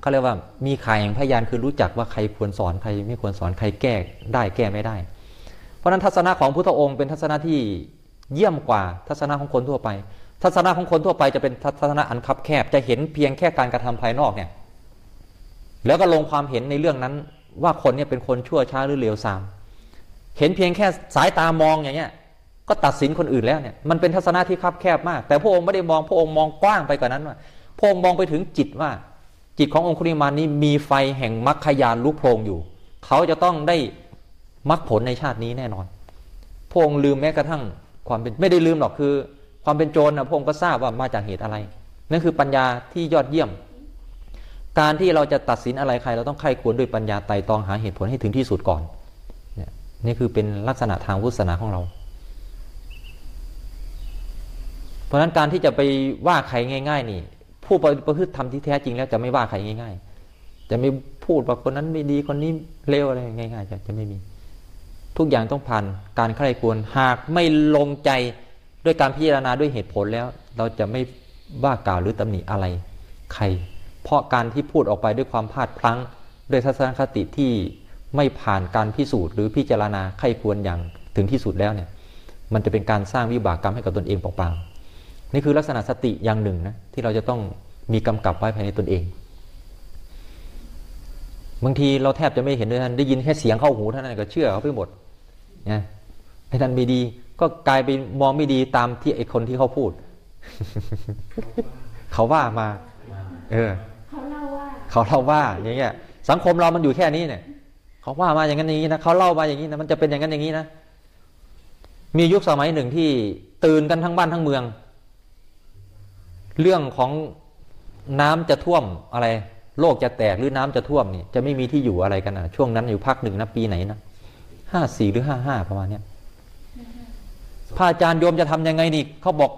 เขาเรียกว่ามีขายแห่งพยานคือรู้จักว่าใครควรสอนใครไม่ควรสอนใครแก้ได้แก้ไม่ได้ เพราะฉะนั้นทัศนะของพุทธองค์เป็นทัศนะที่เยี่ยมกว่าทัศนะของคนทั่วไป ทัศนะของคนทั่วไปจะเป็นทัศนะอันคับแคบ จะเห็นเพียงแค่การกระทำภายนอกเนี่ย แล้วก็ลงความเห็นในเรื่องนั้น ว่าคนเนี่ยเป็นคนชั่วช้าหรือเลวทราม เห็นเพียงแค่สายตามองอย่างเงี้ย ก็ตัดสินคนอื่นแล้วเนี่ย มันเป็นทัศนะที่คับแคบมาก แต่พระองค์ไม่ได้มองพระองค์มองกว้างไปกว่านั้นว่าพระองค์มองไปถึงจิตว่า จิตขององคุลิมานนี้มีไฟแห่งมรรคยานลุกโพลงอยู่ เขาจะต้องได้มรรคผลในชาตินี้แน่นอนพระองค์ลืมแม้กระทั่งความเป็นไม่ได้ลืมหรอกคือ ความเป็นโจรนะพระองค์ก็ทราบว่ามาจากเหตุอะไร นั่นคือปัญญาที่ยอดเยี่ยม การที่เราจะตัดสินอะไรใคร เราต้องใครควรด้วยปัญญาไต่ตองหาเหตุผลให้ถึงที่สุดก่อนเนี่ยนี่คือเป็นลักษณะทางพุทธศาสนาของเรา เพราะฉะนั้นการที่จะไปว่าใครง่าย ๆ นี่ ผู้ประพฤติธรรมที่แท้จริงแล้วจะไม่ว่าใครง่าย ๆ จะไม่พูดว่าคนนั้นไม่ดีคนนี้เลวอะไรง่าย ๆ จะจะไม่มี ทุกอย่างต้องผ่านการใคร่ควรหากไม่ลงใจ ด้วยการพิจารณาด้วยเหตุผลแล้ว เราจะไม่ว่ากล่าวหรือตำหนิอะไร ใคร เพราะการที่พูดออกไปด้วยความพลาดพลั้ง ด้วยทัศนคติที่ไม่ผ่านการพิสูจน์หรือพิจารณาใครควรอย่างถึงที่สุดแล้วเนี่ย มันจะเป็นการสร้างวิบากกรรมให้กับตนเองเปล่าๆนี่คือลักษณะสติอย่างหนึ่งนะที่เราจะต้องมีกำกับไว้ภายในตนเอง บางทีเราแทบจะไม่เห็นด้วยท่านได้ยินแค่เสียงเข้าหูท่านั้นก็เชื่อเขาไปหมดนะไอ้ท่านไม่ดี ก็กลายไปมองไม่ดีตามที่ไอ้คนที่เขาพูด เขาว่ามา เออ เขาเล่าว่า เขาเล่าว่าอย่างเงี้ย สังคมเรามันอยู่แค่นี้เนี่ยเขาว่ามาอย่างนั้นอย่างนี้นะเขาเล่ามาอย่างนี้นะมันจะเป็นอย่างนั้นอย่างนี้นะมียุคสมัยหนึ่งที่ตื่นกันทั้งบ้านทั้งเมือง เรื่องของน้ำจะท่วมอะไร โลกจะแตกหรือน้ำจะท่วมนี่จะไม่มีที่อยู่อะไรกันนะช่วงนั้นอยู่พักหนึ่งนะปีไหนนะห้าสี่หรือห้าห้าประมาณเนี้ย พระอาจารย์โยมจะทำยังไงนี่เขาบอก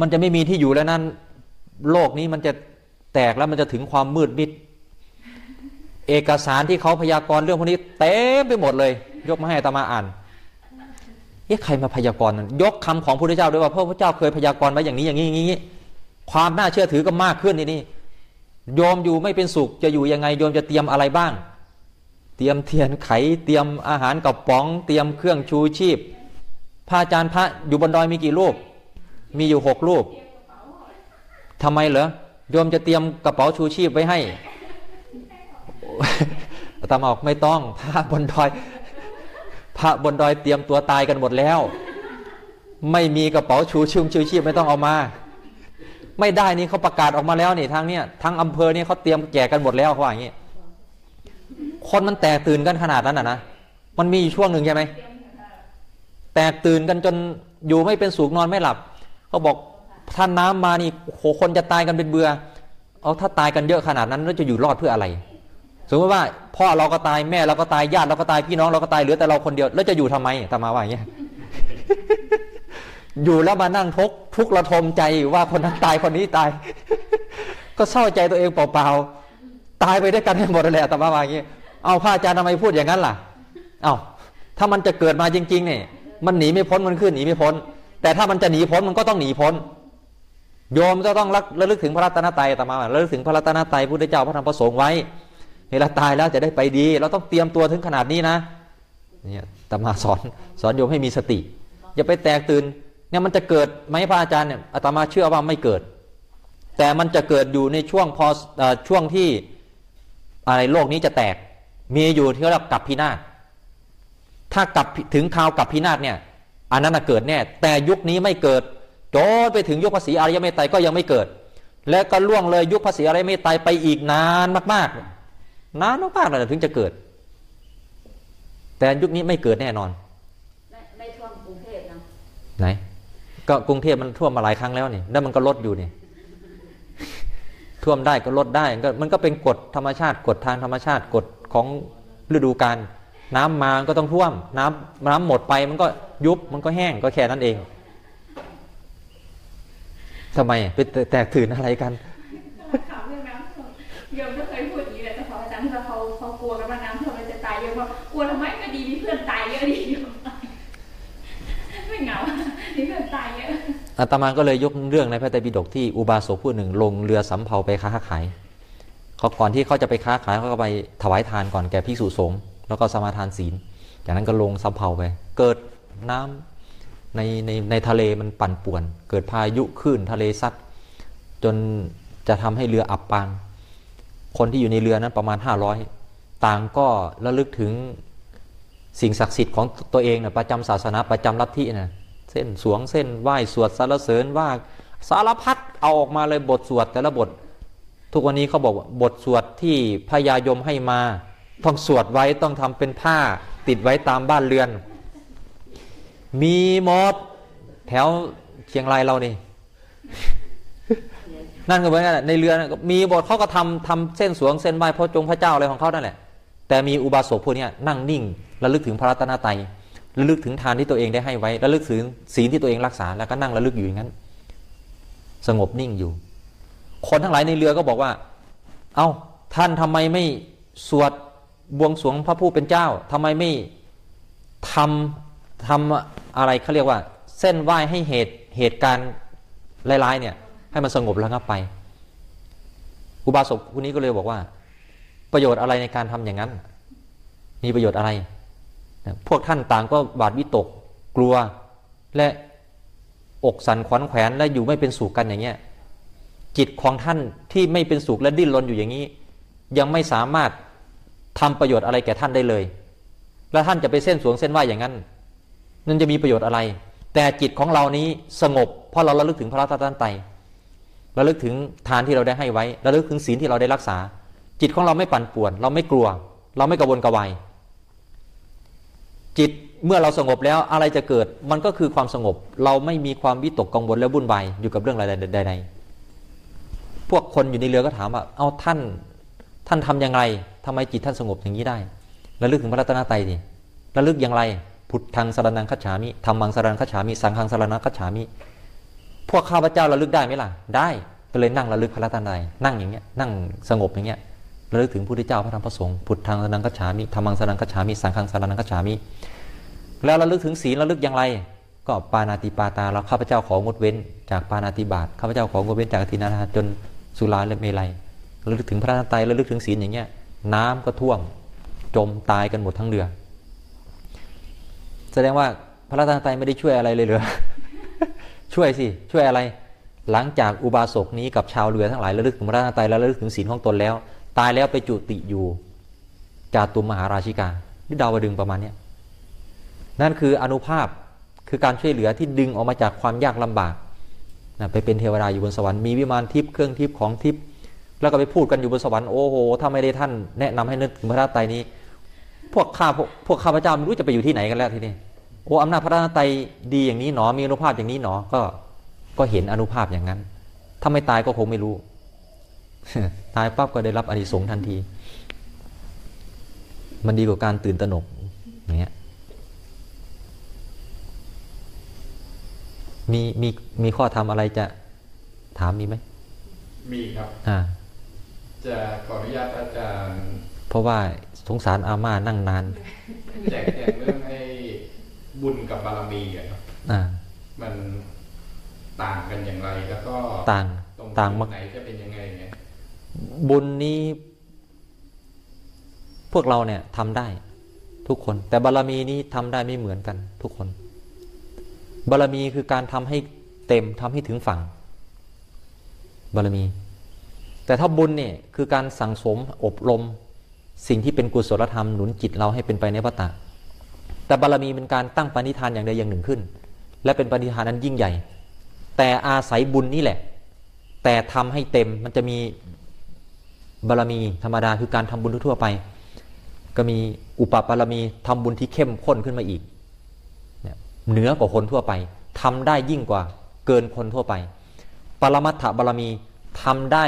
มันจะไม่มีที่อยู่แล้วนั้น โลกนี้มันจะแตกแล้วมันจะถึงความมืดมิด เอกสารที่เขาพยากรณ์เรื่องพวกนี้เต็มไปหมดเลย ยกมาให้อามาอ่านเอ๊ะใครมาพยากรณ์ยกคำของพระพุทธเจ้าด้วยว่าพระพุทธเจ้าเคยพยากรณ์ไว้อย่างนี้อย่างนี้อย่างนี้ความน่าเชื่อถือก็มากขึ้นนี่นี่โยมอยู่ไม่เป็นสุขจะอยู่ยังไงโยมจะเตรียมอะไรบ้าง เตรียมเทียนไข เตรียมอาหารกับป๋อง เตรียมเครื่องชูชีพ พระอาจารย์พระอยู่บนดอยมีกี่รูป มีอยู่หกรูปทำไมเหรอโยมจะเตรียมกระเป๋าชูชีพไว้ให้อามาบอกไม่ต้องพระบนดอย พระบนดอยเตรียมตัวตายกันหมดแล้ว ไม่มีกระเป๋าชูชีพชูชีพไม่ต้องเอามา ไม่ได้นี่เขาประกาศออกมาแล้วนี่ทางเนี้ยทางอำเภอเนี่ยเขาเตรียมแจกกันหมดแล้วเขาว่าอย่างนี้คนมันแตกตื่นกันขนาดนั้นอะนะมันมีอยู่ช่วงหนึ่งใช่ไหม แตกตื่นกันจนอยู่ไม่เป็นสุขนอนไม่หลับเขาบอกท่านน้ำมานี่โหคนจะตายกันเป็นเบื่อเอาถ้าตายกันเยอะขนาดนั้นเราจะอยู่รอดเพื่ออะไร สมมติว่าพ่อเราก็ตายแม่เราก็ตายญาติเราก็ตายพี่น้องเราก็ตายเหลือแต่เราคนเดียวแล้วจะอยู่ทำไมตามาว่าอย่างเงี้ยอยู่แล้วมานั่งทุกข์ทุกข์ระทมใจว่าคนนั้นตายคนนี้ตาย ก็เศร้าใจตัวเองเปล่าๆตายไปด้วยกันให้หมดเลยแหละตามาว่าอย่างเงี้ยเอาพระอาจารย์ทำไมพูดอย่างนั้นล่ะ เอาถ้ามันจะเกิดมาจริงๆเนี่ย มันหนีไม่พ้นมันขึ้นหนีไม่พ้น แต่ถ้ามันจะหนีพ้นมันก็ต้องหนีพ้น โยมจะต้องรักระลึกถึงพระรัตนตรัยตามาระลึกถึงพระรัตนตรัยพุทธเจ้าพระธรรมพระสงฆ์ไว้เวลาตายแล้วจะได้ไปดี เราต้องเตรียมตัวถึงขนาดนี้นะเนี่ยตมาสอนสอนโยมให้มีสติ อย่าไปแตกตื่นเนี่ยมันจะเกิดไหมพระอาจารย์เนี่ยอาตมาเชื่อว่าไม่เกิด แต่มันจะเกิดอยู่ในช่วงพอเออช่วงที่อะไรโลกนี้จะแตก มีอยู่ที่เรียกกับพินาศ ถ้ากลับถึงคราวกับพินาศเนี่ยอันนั้นนะเกิดแน่แต่ยุคนี้ไม่เกิดจนไปถึงยุคภาษีอารยเมตไตรก็ยังไม่เกิด และก็ล่วงเลยยุคภาษีอารยเมตไตรไปอีกนานมากๆนานมากๆเลยถึงจะเกิด แต่ยุคนี้ไม่เกิดแน่นอนไม่ไม่ท่วมกรุงเทพนะไหนก็กรุงเทพมันท่วมมาหลายครั้งแล้วนี่แล้วมันก็ลดอยู่นี่ท่วมได้ก็ลดได้ก็มันก็เป็นกฎธรรมชาติกฎทางธรรมชาติกฎของฤดูกาล น้ำมาก็ต้องท่วม น้ำน้ำหมดไปมันก็ยุบมันก็แห้งก็แค่นั้นเองทำไมไปแตกตื่นอะไรกันข่าวเรื่องน้ำท่วมโยมก็เคยพูดอย่างนี้แหละแต่พออาจารย์ที่เขาเขากลัวกันว่าน้ำท่วมมันจะตายโยมว่ากลัวทำไมก็ดีมีเพื่อนตายเยอะดีโยมไม่เหงามีเพื่อนตายเยอะอาตมาก็เลยยกเรื่องในพระไตรปิฎกที่อุบาสกผู้หนึ่งลงเรือสำเภาไปค้าขายเขาก่อนที่เขาจะไปค้าขายเขาก็ไปถวายทานก่อนแก่ภิกษุสงฆ์ แล้วก็สมาทานศีล จากนั้นก็ลงสำเภาไป เกิดน้ำในในในทะเลมันปั่นป่วน เกิดพายุคลื่นทะเลซัดจนจะทำให้เรืออับปาง คนที่อยู่ในเรือนั้นประมาณ 500 ต่างก็ระลึกถึงสิ่งศักดิ์สิทธิ์ของตัวเองนะประจำศาสนาประจำลัทธินะเส้นสวงเส้นไหว้สวดสรรเสริญว่าสารพัดเอาออกมาเลยบทสวดแต่ละบท ทุกวันนี้เขาบอกว่าบทสวดที่พญายมให้มา ต้องสวดไว้ต้องทำเป็นผ้า ติดไว้ตามบ้านเรือน มีหมดแถวเชียงรายเรานี่นั่นก็เหมือนกันในเรือนมีบทเขาก็ทำทำเส้นสวงเส้นไหว้พระจงพระเจ้าอะไรของเขานั่นแหละ แต่มีอุบาสกพวกนี้นั่งนิ่งระลึกถึงพระรัตนตรัยระลึกถึงทานที่ตัวเองได้ให้ไว้ระลึกถึงศีลที่ตัวเองรักษาแล้วก็นั่งระลึกอยู่อย่างนั้น สงบนิ่งอยู่ คนทั้งหลายในเรือก็บอกว่า เอา้าท่านทำไมไม่สวด บวงสรวงพระผู้เป็นเจ้าทำไมไม่ทำทำอะไรเขาเรียกว่า เส้นไหว้ให้เหตุเหตุการณ์ร้ายๆเนี่ยให้มันสงบระงับไป อุบาสกคนนี้ก็เลยบอกว่า ประโยชน์อะไรในการทำอย่างนั้น มีประโยชน์อะไร พวกท่านต่างก็บาดวิตกกลัวและอกสันขวัญแขวนและอยู่ไม่เป็นสุขกันอย่างเงี้ยจิตของท่านที่ไม่เป็นสุขและดิ้นรนอยู่อย่างนี้ ยังไม่สามารถ ทำประโยชน์อะไรแก่ท่านได้เลย แล้วท่านจะไปเส้นสวงเส้นไหวอย่างนั้นนั่นจะมีประโยชน์อะไร แต่จิตของเรานี้สงบ เพราะเราระลึกถึงพระรัตนตรัยระลึกถึงทานที่เราได้ให้ไว้ระลึกถึงศีลที่เราได้รักษา จิตของเราไม่ปั่นป่วน เราไม่กลัว เราไม่กระวนกระวายจิตเมื่อเราสงบแล้วอะไรจะเกิดมันก็คือความสงบ เราไม่มีความวิตกกังวลและวุ่นวายอยู่กับเรื่องอะไรใดๆพวกคนอยู่ในเรือก็ถามว่าเอาท่านท่านทำย่างไร ทำไมจิตท่านสงบอย่างนี้ได้ระลึกถึงพระรัตนตรัยดิระลึกอย่างไร พุทธังสารนังคัจฉามิธรรมังสารนังคัจฉามิ สังฆังสารนังคัจฉามิ พวกข้าพเจ้าระลึกได้ไหมล่ะ ได้ ก็เลยนั่งระลึกพระรัตนตรัย นั่งอย่างเงี้ย นั่งสงบอย่างเงี้ยระลึกถึงพระพุทธเจ้าพระธรรมพระสงฆ์ พุทธังสารนังคัจฉามิ ธรรมังสารนังคัจฉามิ สังฆังสารนังคัจฉามิ แล้วระลึกถึงศีลระลึกอย่างไร ก็ปานาติปาตาเราข้าพเจ้าของดเว้น จากปานาติบาตข้าพเจ้าของดเว้นจากอธินาทานจนสุราและเมลัยระลึกถึงพระนันตรัยระลึกถึงศีลอย่างเงี้ย น้ำก็ท่วม จมตายกันหมดทั้งเรือ แสดงว่าพระรัตนตรัยไม่ได้ช่วยอะไรเลยเหรอช่วยสิ ช่วยอะไร หลังจากอุบาสกนี้กับชาวเรือทั้งหลายระลึกถึงพระรัตนตรัยแล้วระลึกถึงศีลของตนแล้ว ตายแล้วไปจุติอยู่จาตุมมหาราชิกานี่ดาวดึงประมาณนี้นั่นคืออนุภาพคือการช่วยเหลือที่ดึงออกมาจากความยากลำบากไปเป็นเทวดาอยู่บนสวรรค์มีวิมานทิพย์เครื่องทิพย์ของทิพย์ แล้วก็ไปพูดกันอยู่บนสวรรค์โอ้โหถ้าไม่ได้ท่านแนะนำให้นึกถึงพระราตรัยนี้ พวกข้าพวกพวกข้าพเจ้าไม่รู้จะไปอยู่ที่ไหนกันแล้วทีนี้โอ้อำนาจพระราตรัยดีอย่างนี้หนอมีอนุภาพอย่างนี้หนอก็ก็เห็นอนุภาพอย่างนั้น ถ้าไม่ตายก็คงไม่รู้ ตายปั๊บก็ได้รับอนิสงส์ทันที มันดีกว่าการตื่นตระหนกอย่างเงี้ยมีมีมีข้อธรรมอะไรจะถามมีไหมมีครับ อ่า จะขออนุญาตอาจารย์ เพราะว่าสงสารอาม่านั่งนาน แจกแจงเรื่องไอ้บุญกับบารมีอะครับอ่ามันต่างกันอย่างไรแล้วก็ต่างตรงต่างมากไหนจะเป็นยังไงเนี่ยบุญนี้ พวกเราเนี่ยทำได้ ทุกคน แต่บารมีนี้ทำได้ไม่เหมือนกัน ทุกคน บารมีคือการทำให้เต็มทำให้ถึงฝั่ง บารมี แต่ถ้าบุญเนี่ยคือการสั่งสมอบรม สิ่งที่เป็นกุศลธรรมหนุนจิตเราให้เป็นไปในวัฏฏะแต่บารมีเป็นการตั้งปณิธานอย่างใดอย่างหนึ่งขึ้น และเป็นปณิธานนั้นยิ่งใหญ่ แต่อาศัยบุญนี่แหละ แต่ทำให้เต็มมันจะมีบารมีธรรมดาคือการทำบุญทั่วไป ก็มีอุปบารมีทำบุญที่เข้มข้นขึ้นมาอีกเหนือกว่าคนทั่วไปทำได้ยิ่งกว่าเกินคนทั่วไป ปรมัตถบารมีทำได้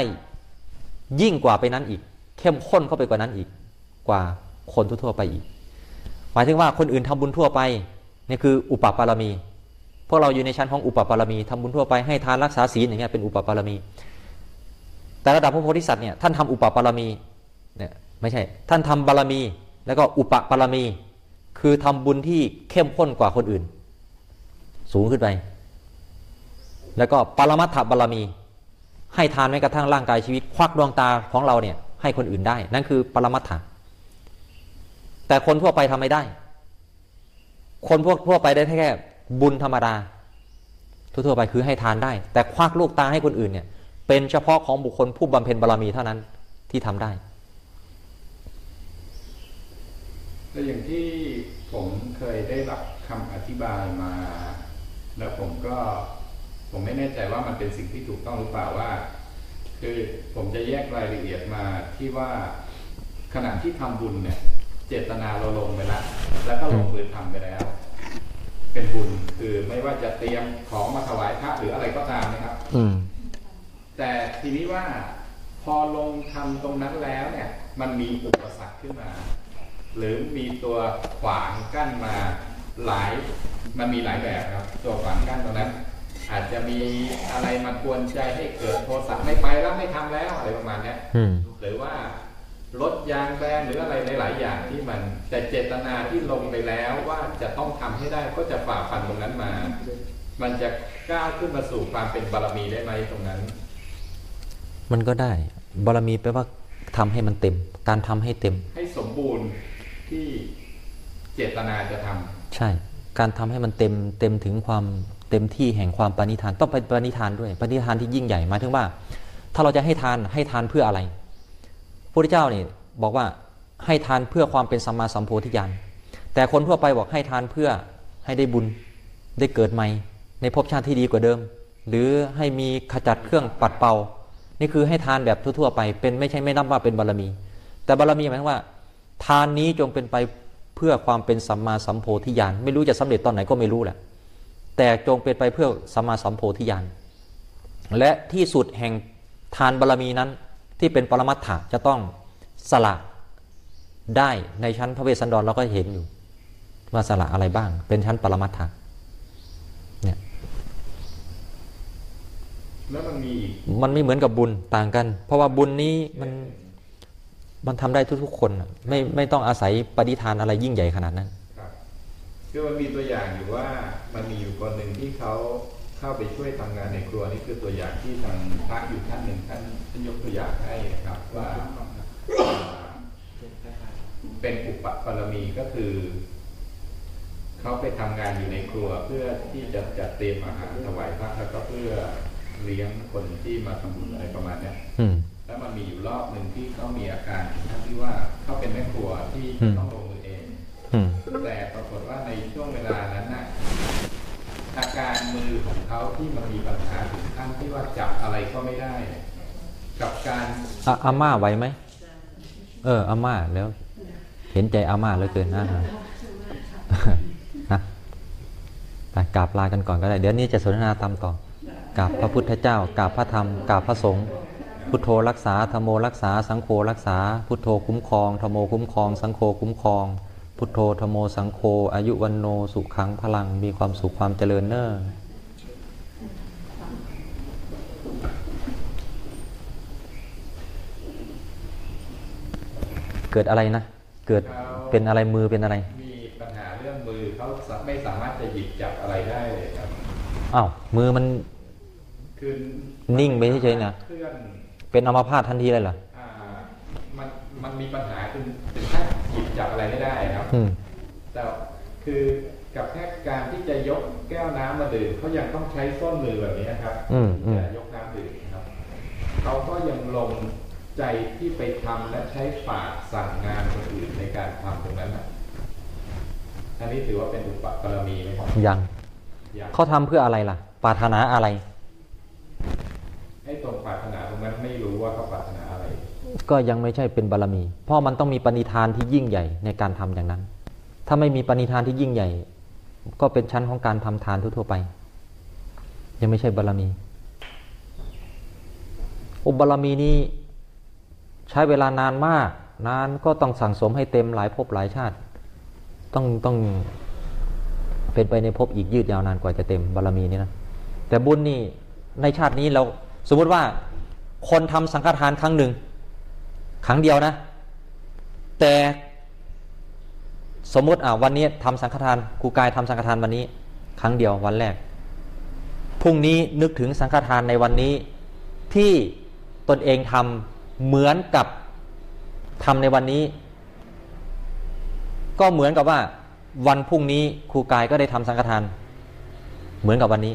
ยิ่งกว่าไปนั้นอีก เข้มข้นเข้าไปกว่านั้นอีก กว่าคนทั่วไปอีก หมายถึงว่าคนอื่นทำบุญทั่วไปนี่คืออุปบารมี พวกเราอยู่ในชั้นของอุปบารมีทำบุญทั่วไปให้ทานรักษาศีลอย่างเงี้ยเป็นอุปบารมี แต่ระดับพระโพธิสัตว์เนี่ยท่านทำอุปบารมีเนี่ยไม่ใช่ ท่านทำบารมี แล้วก็อุปบารมี คือทำบุญที่เข้มข้นกว่าคนอื่น สูงขึ้นไป แล้วก็ปรมัตถบารมี ให้ทานแม้กระทั่งร่างกายชีวิต ควักดวงตาของเราเนี่ย ให้คนอื่นได้ นั่นคือปรมัตถะแต่คนทั่วไปทำไม่ได้ คนพวกทั่วไปได้แค่บุญธรรมดา ทั่วๆไปคือให้ทานได้ แต่ควักลูกตาให้คนอื่นเนี่ย เป็นเฉพาะของบุคคลผู้บำเพ็ญบารมีเท่านั้นที่ทำได้แต่อย่างที่ผมเคยได้รับคำอธิบายมา แล้วผมก็ ผมไม่แน่ใจว่ามันเป็นสิ่งที่ถูกต้องหรือเปล่าว่า คือผมจะแยกรายละเอียดมาที่ว่าขณะที่ทำบุญเนี่ย เจตนาเราลงไปแล้วแล้วก็ลงมือทำไปแล้ว เป็นบุญคือไม่ว่าจะเตรียมของมาถวายพระหรืออะไรก็ตามนะครับ อืมแต่ทีนี้ว่าพอลงทำตรงนั้นแล้วเนี่ย มันมีอุปสรรคขึ้นมา หรือมีตัวขวางกั้นมาหลาย มันมีหลายแบบครับ ตัวขวางกั้นตรงนั้น อาจจะมีอะไรมากวนใจให้เกิดโทสะไม่ไปแล้วไม่ทำแล้วอะไรประมาณเนี้ยอืมหรือว่ารถยางแบนหรืออะไรหลาย ๆ อย่างที่มันแต่เจตนาที่ลงไปแล้วว่าจะต้องทำให้ได้ก็จะฝ่าฟันตรงนั้นมา มันจะก้าวขึ้นมาสู่ความเป็นบารมีได้ไหมตรงนั้น มันก็ได้บารมีแปลว่าทำให้มันเต็ม การทำให้เต็ม ให้สมบูรณ์ที่เจตนาจะทำใช่ การทำให้มันเต็มเต็มถึงความ เต็มที่แห่งความปณิธานต้องเป็นปณิธานด้วยปณิธานที่ยิ่งใหญ่หมายถึงว่า ถ้าเราจะให้ทานให้ทานเพื่ออะไรพระพุทธเจ้านี่บอกว่าให้ทานเพื่อความเป็นสัมมาสัมโพธิญาณแต่คนทั่วไปบอกให้ทานเพื่อให้ได้บุญได้เกิดใหม่ ในภพชาติที่ดีกว่าเดิม หรือให้มีขจัดเครื่องปัดเป่า นี่คือให้ทานแบบทั่วๆไป เป็นไม่ใช่ไม่นับว่าเป็นบารมี แต่บารมีหมายถึงว่า ทานนี้จงเป็นไปเพื่อความเป็นสัมมาสัมโพธิญาณไม่รู้จะสำเร็จตอนไหนก็ไม่รู้แหละ แต่จงเป็นไปเพื่อสัมมาสัมโพธิญาณและที่สุดแห่งทานบารมีนั้นที่เป็นปรมัตถะจะต้องสละได้ในชั้นพระเวสสันดรเราก็เห็นอยู่ ว่าสละอะไรบ้าง เป็นชั้นปรมัตถะเนี่ยแล้วมันมีอีกมันไม่เหมือนกับบุญต่างกัน เพราะว่าบุญนี้มันมันทำได้ทุกๆคนน่ะไม่ไม่ต้องอาศัยปฏิทานอะไรยิ่งใหญ่ขนาดนั้น ครับคือมันมีตัวอย่างอยู่ว่ามันมีอยู่คนหนึ่งที่เขาเข้าไปช่วยทำงานในครัวนี่คือตัวอย่างที่ทางพระอยู่ท่านหนึ่งท่านท่านยกตัวอย่างให้นะครับว่าอ่าเป็นอุปปารมีก็คือเขาไปทำงานอยู่ในครัวเพื่อที่จะจัดเตรียมอาหารถวายพระแล้วก็เพื่อเลี้ยงคนที่มาทำบุญอะไรประมาณเนี้ยอืมแล้วมันมีอยู่รอบหนึ่งที่เขามีอาการถึงขั้นที่ว่าเขาเป็นแม่ครัวที่อืมต้องลงมือเองอืม แต่ปรากฏว่าในช่วงเวลานั้นน่ะอาการมือของเขาที่มันมีปัญหาถึงขั้นที่ว่าจับอะไรก็ไม่ได้ กับการอะอาม่าไหวไหมเอออาม่าแล้ว เห็นใจอาม่าเหลือเกินนะนะไปกราบลากันก่อนก็ได้ เดี๋ยวนี้จะสนทนาตามต่อกราบพระพุทธเจ้ากราบพระธรรมกราบพระสงฆ์พุทโธรักษาธรรมโมรักษา สังโฆรักษา พุทโธคุ้มครองธรรมโมคุ้มครอง สังโฆคุ้มครอง พุทโธธรรมโมสังโฆอายุวันโนสุขังพลังมีความสุขความเจริญเนอ้อเกิดอะไรนะ เกิดเป็นอะไรมือเป็นอะไร มีปัญหาเรื่องมือเขาไม่สามารถจะหยิบจับอะไรได้เลยครับอ้าวมือมันคือนิ่งไปเฉยๆนะเคลื่อนเป็นอัมพาตทันทีเลยเหรออ่ามันมันมีปัญหาคือถึงขั้นหยิบ จับอะไรไม่ได้ครับอืมแต่คือกับแค่การที่จะยกแก้วน้ำมาดื่มเขายังต้องใช้ส้นมือแบบนี้ครับอืมอืมจะยกน้ำดื่มครับเขาก็ยังลงใจที่ไปทำและใช้ปากสั่งงานคนอื่นในการทำตรงนั้นนะอันนี้ถือว่าเป็นอุปปารมีไหมครับยังอย่างเขาทำเพื่ออะไรล่ะปรารถนาอะไรให้ตรงปรารถนาตรงนั้นไม่รู้ว่าเขาปรารถนาอะไร ก็ยังไม่ใช่เป็นบารมี เพราะมันต้องมีปณิธานที่ยิ่งใหญ่ในการทำอย่างนั้น ถ้าไม่มีปณิธานที่ยิ่งใหญ่ ก็เป็นชั้นของการทำทานทั่วๆไป ยังไม่ใช่บารมีอุบารมีนี้ใช้เวลานานมาก นานก็ต้องสั่งสมให้เต็มหลายภพหลายชาติ ต้องต้องเป็นไปในภพอีกยืดยาวนานกว่าจะเต็มบารมีนี้นะแต่บุญนี่ในชาตินี้เราสมมติว่าคนทำสังฆทานครั้งหนึ่ง ครั้งเดียวนะ แต่สมมติอ่าวันนี้ทำสังฆทานครูกายทำสังฆทานวันนี้ ครั้งเดียววันแรกพรุ่งนี้นึกถึงสังฆทานในวันนี้ที่ตนเองทำเหมือนกับทำในวันนี้ ก็เหมือนกับว่า วันพรุ่งนี้ครูกายก็ได้ทำสังฆทาน เหมือนกับวันนี้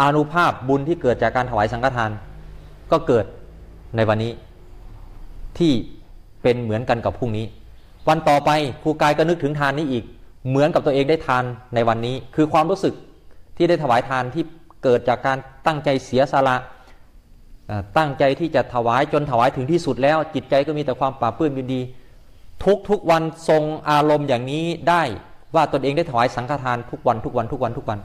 อานุภาพบุญที่เกิดจากการถวายสังฆทาน ก็เกิดในวันนี้ ที่เป็นเหมือนกันกับพรุ่งนี้ วันต่อไปครูกายก็นึกถึงทานนี้อีก เหมือนกับตัวเองได้ทานในวันนี้ คือความรู้สึกที่ได้ถวายทานที่เกิดจากการตั้งใจเสียสละตั้งใจที่จะถวายจนถวายถึงที่สุดแล้ว จิตใจก็มีแต่ความปราบปลื้มยินดี ทุกทุกวันทรงอารมณ์อย่างนี้ได้ว่าตนเองได้ถวายสังฆทานทุกวันทุกวันทุกวันทุกวัน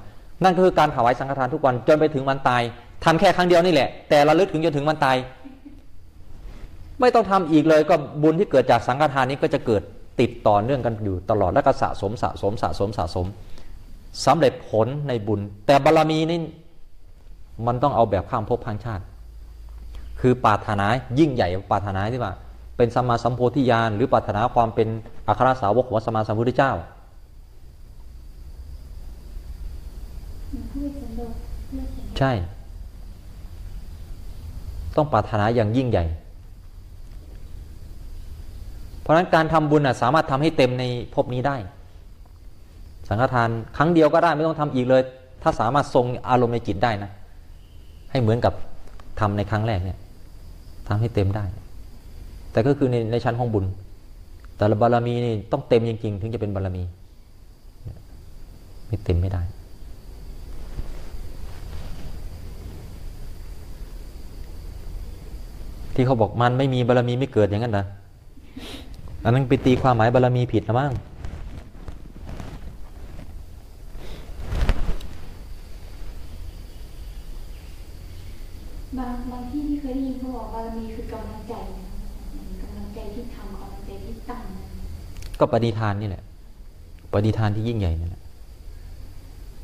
นั่นก็คือการถวายสังฆทานทุกวันจนไปถึงวันตายทำแค่ครั้งเดียวนี่แหละ แต่ระลึกถึงจนถึงวันตาย ไม่ต้องทำอีกเลยก็บุญที่เกิดจากสังฆทานนี้ก็จะเกิดติดต่อเนื่องกันอยู่ตลอดแล้วก็สะสมสะสมสะสมสะสมสำเร็จผลในบุญ แต่บารมีนี่มันต้องเอาแบบข้ามภพข้ามชาติ คือปารถนายิ่งใหญ่ปารถนาที่ว่า เป็นสมมาสัมโพธิญาณหรือปารถนาความเป็นอัครสาวกของสัมมาสัมพุทธเจ้าใช่ ต้องปรารถนาอย่างยิ่งใหญ่ เพราะฉะนั้นการทำบุญน่ะสามารถทำให้เต็มในภพนี้ได้ สังฆทานครั้งเดียวก็ได้ไม่ต้องทำอีกเลย ถ้าสามารถทรงอารมณ์ในจิตได้นะ ให้เหมือนกับทำในครั้งแรกเนี่ยทำให้เต็มได้ แต่ก็คือในในชั้นของบุญ แต่ละบารมีนี่ต้องเต็มจริง ๆ ถึงจะเป็นบารมี ไม่เต็มไม่ได้ที่เขาบอกมันไม่มีบารมีไม่เกิดอย่างนั้นนะ อันนั้นไปตีความหมายบารมีผิดนะมั้งบางบางที่ที่เคยได้ยินเขาบอกบารมีคือกำลังใจนะกำลังใจที่ทำกำลังใจที่ตั้งนะก็ปฏิทานนี่แหละปฏิทานที่ยิ่งใหญ่นี่แหละ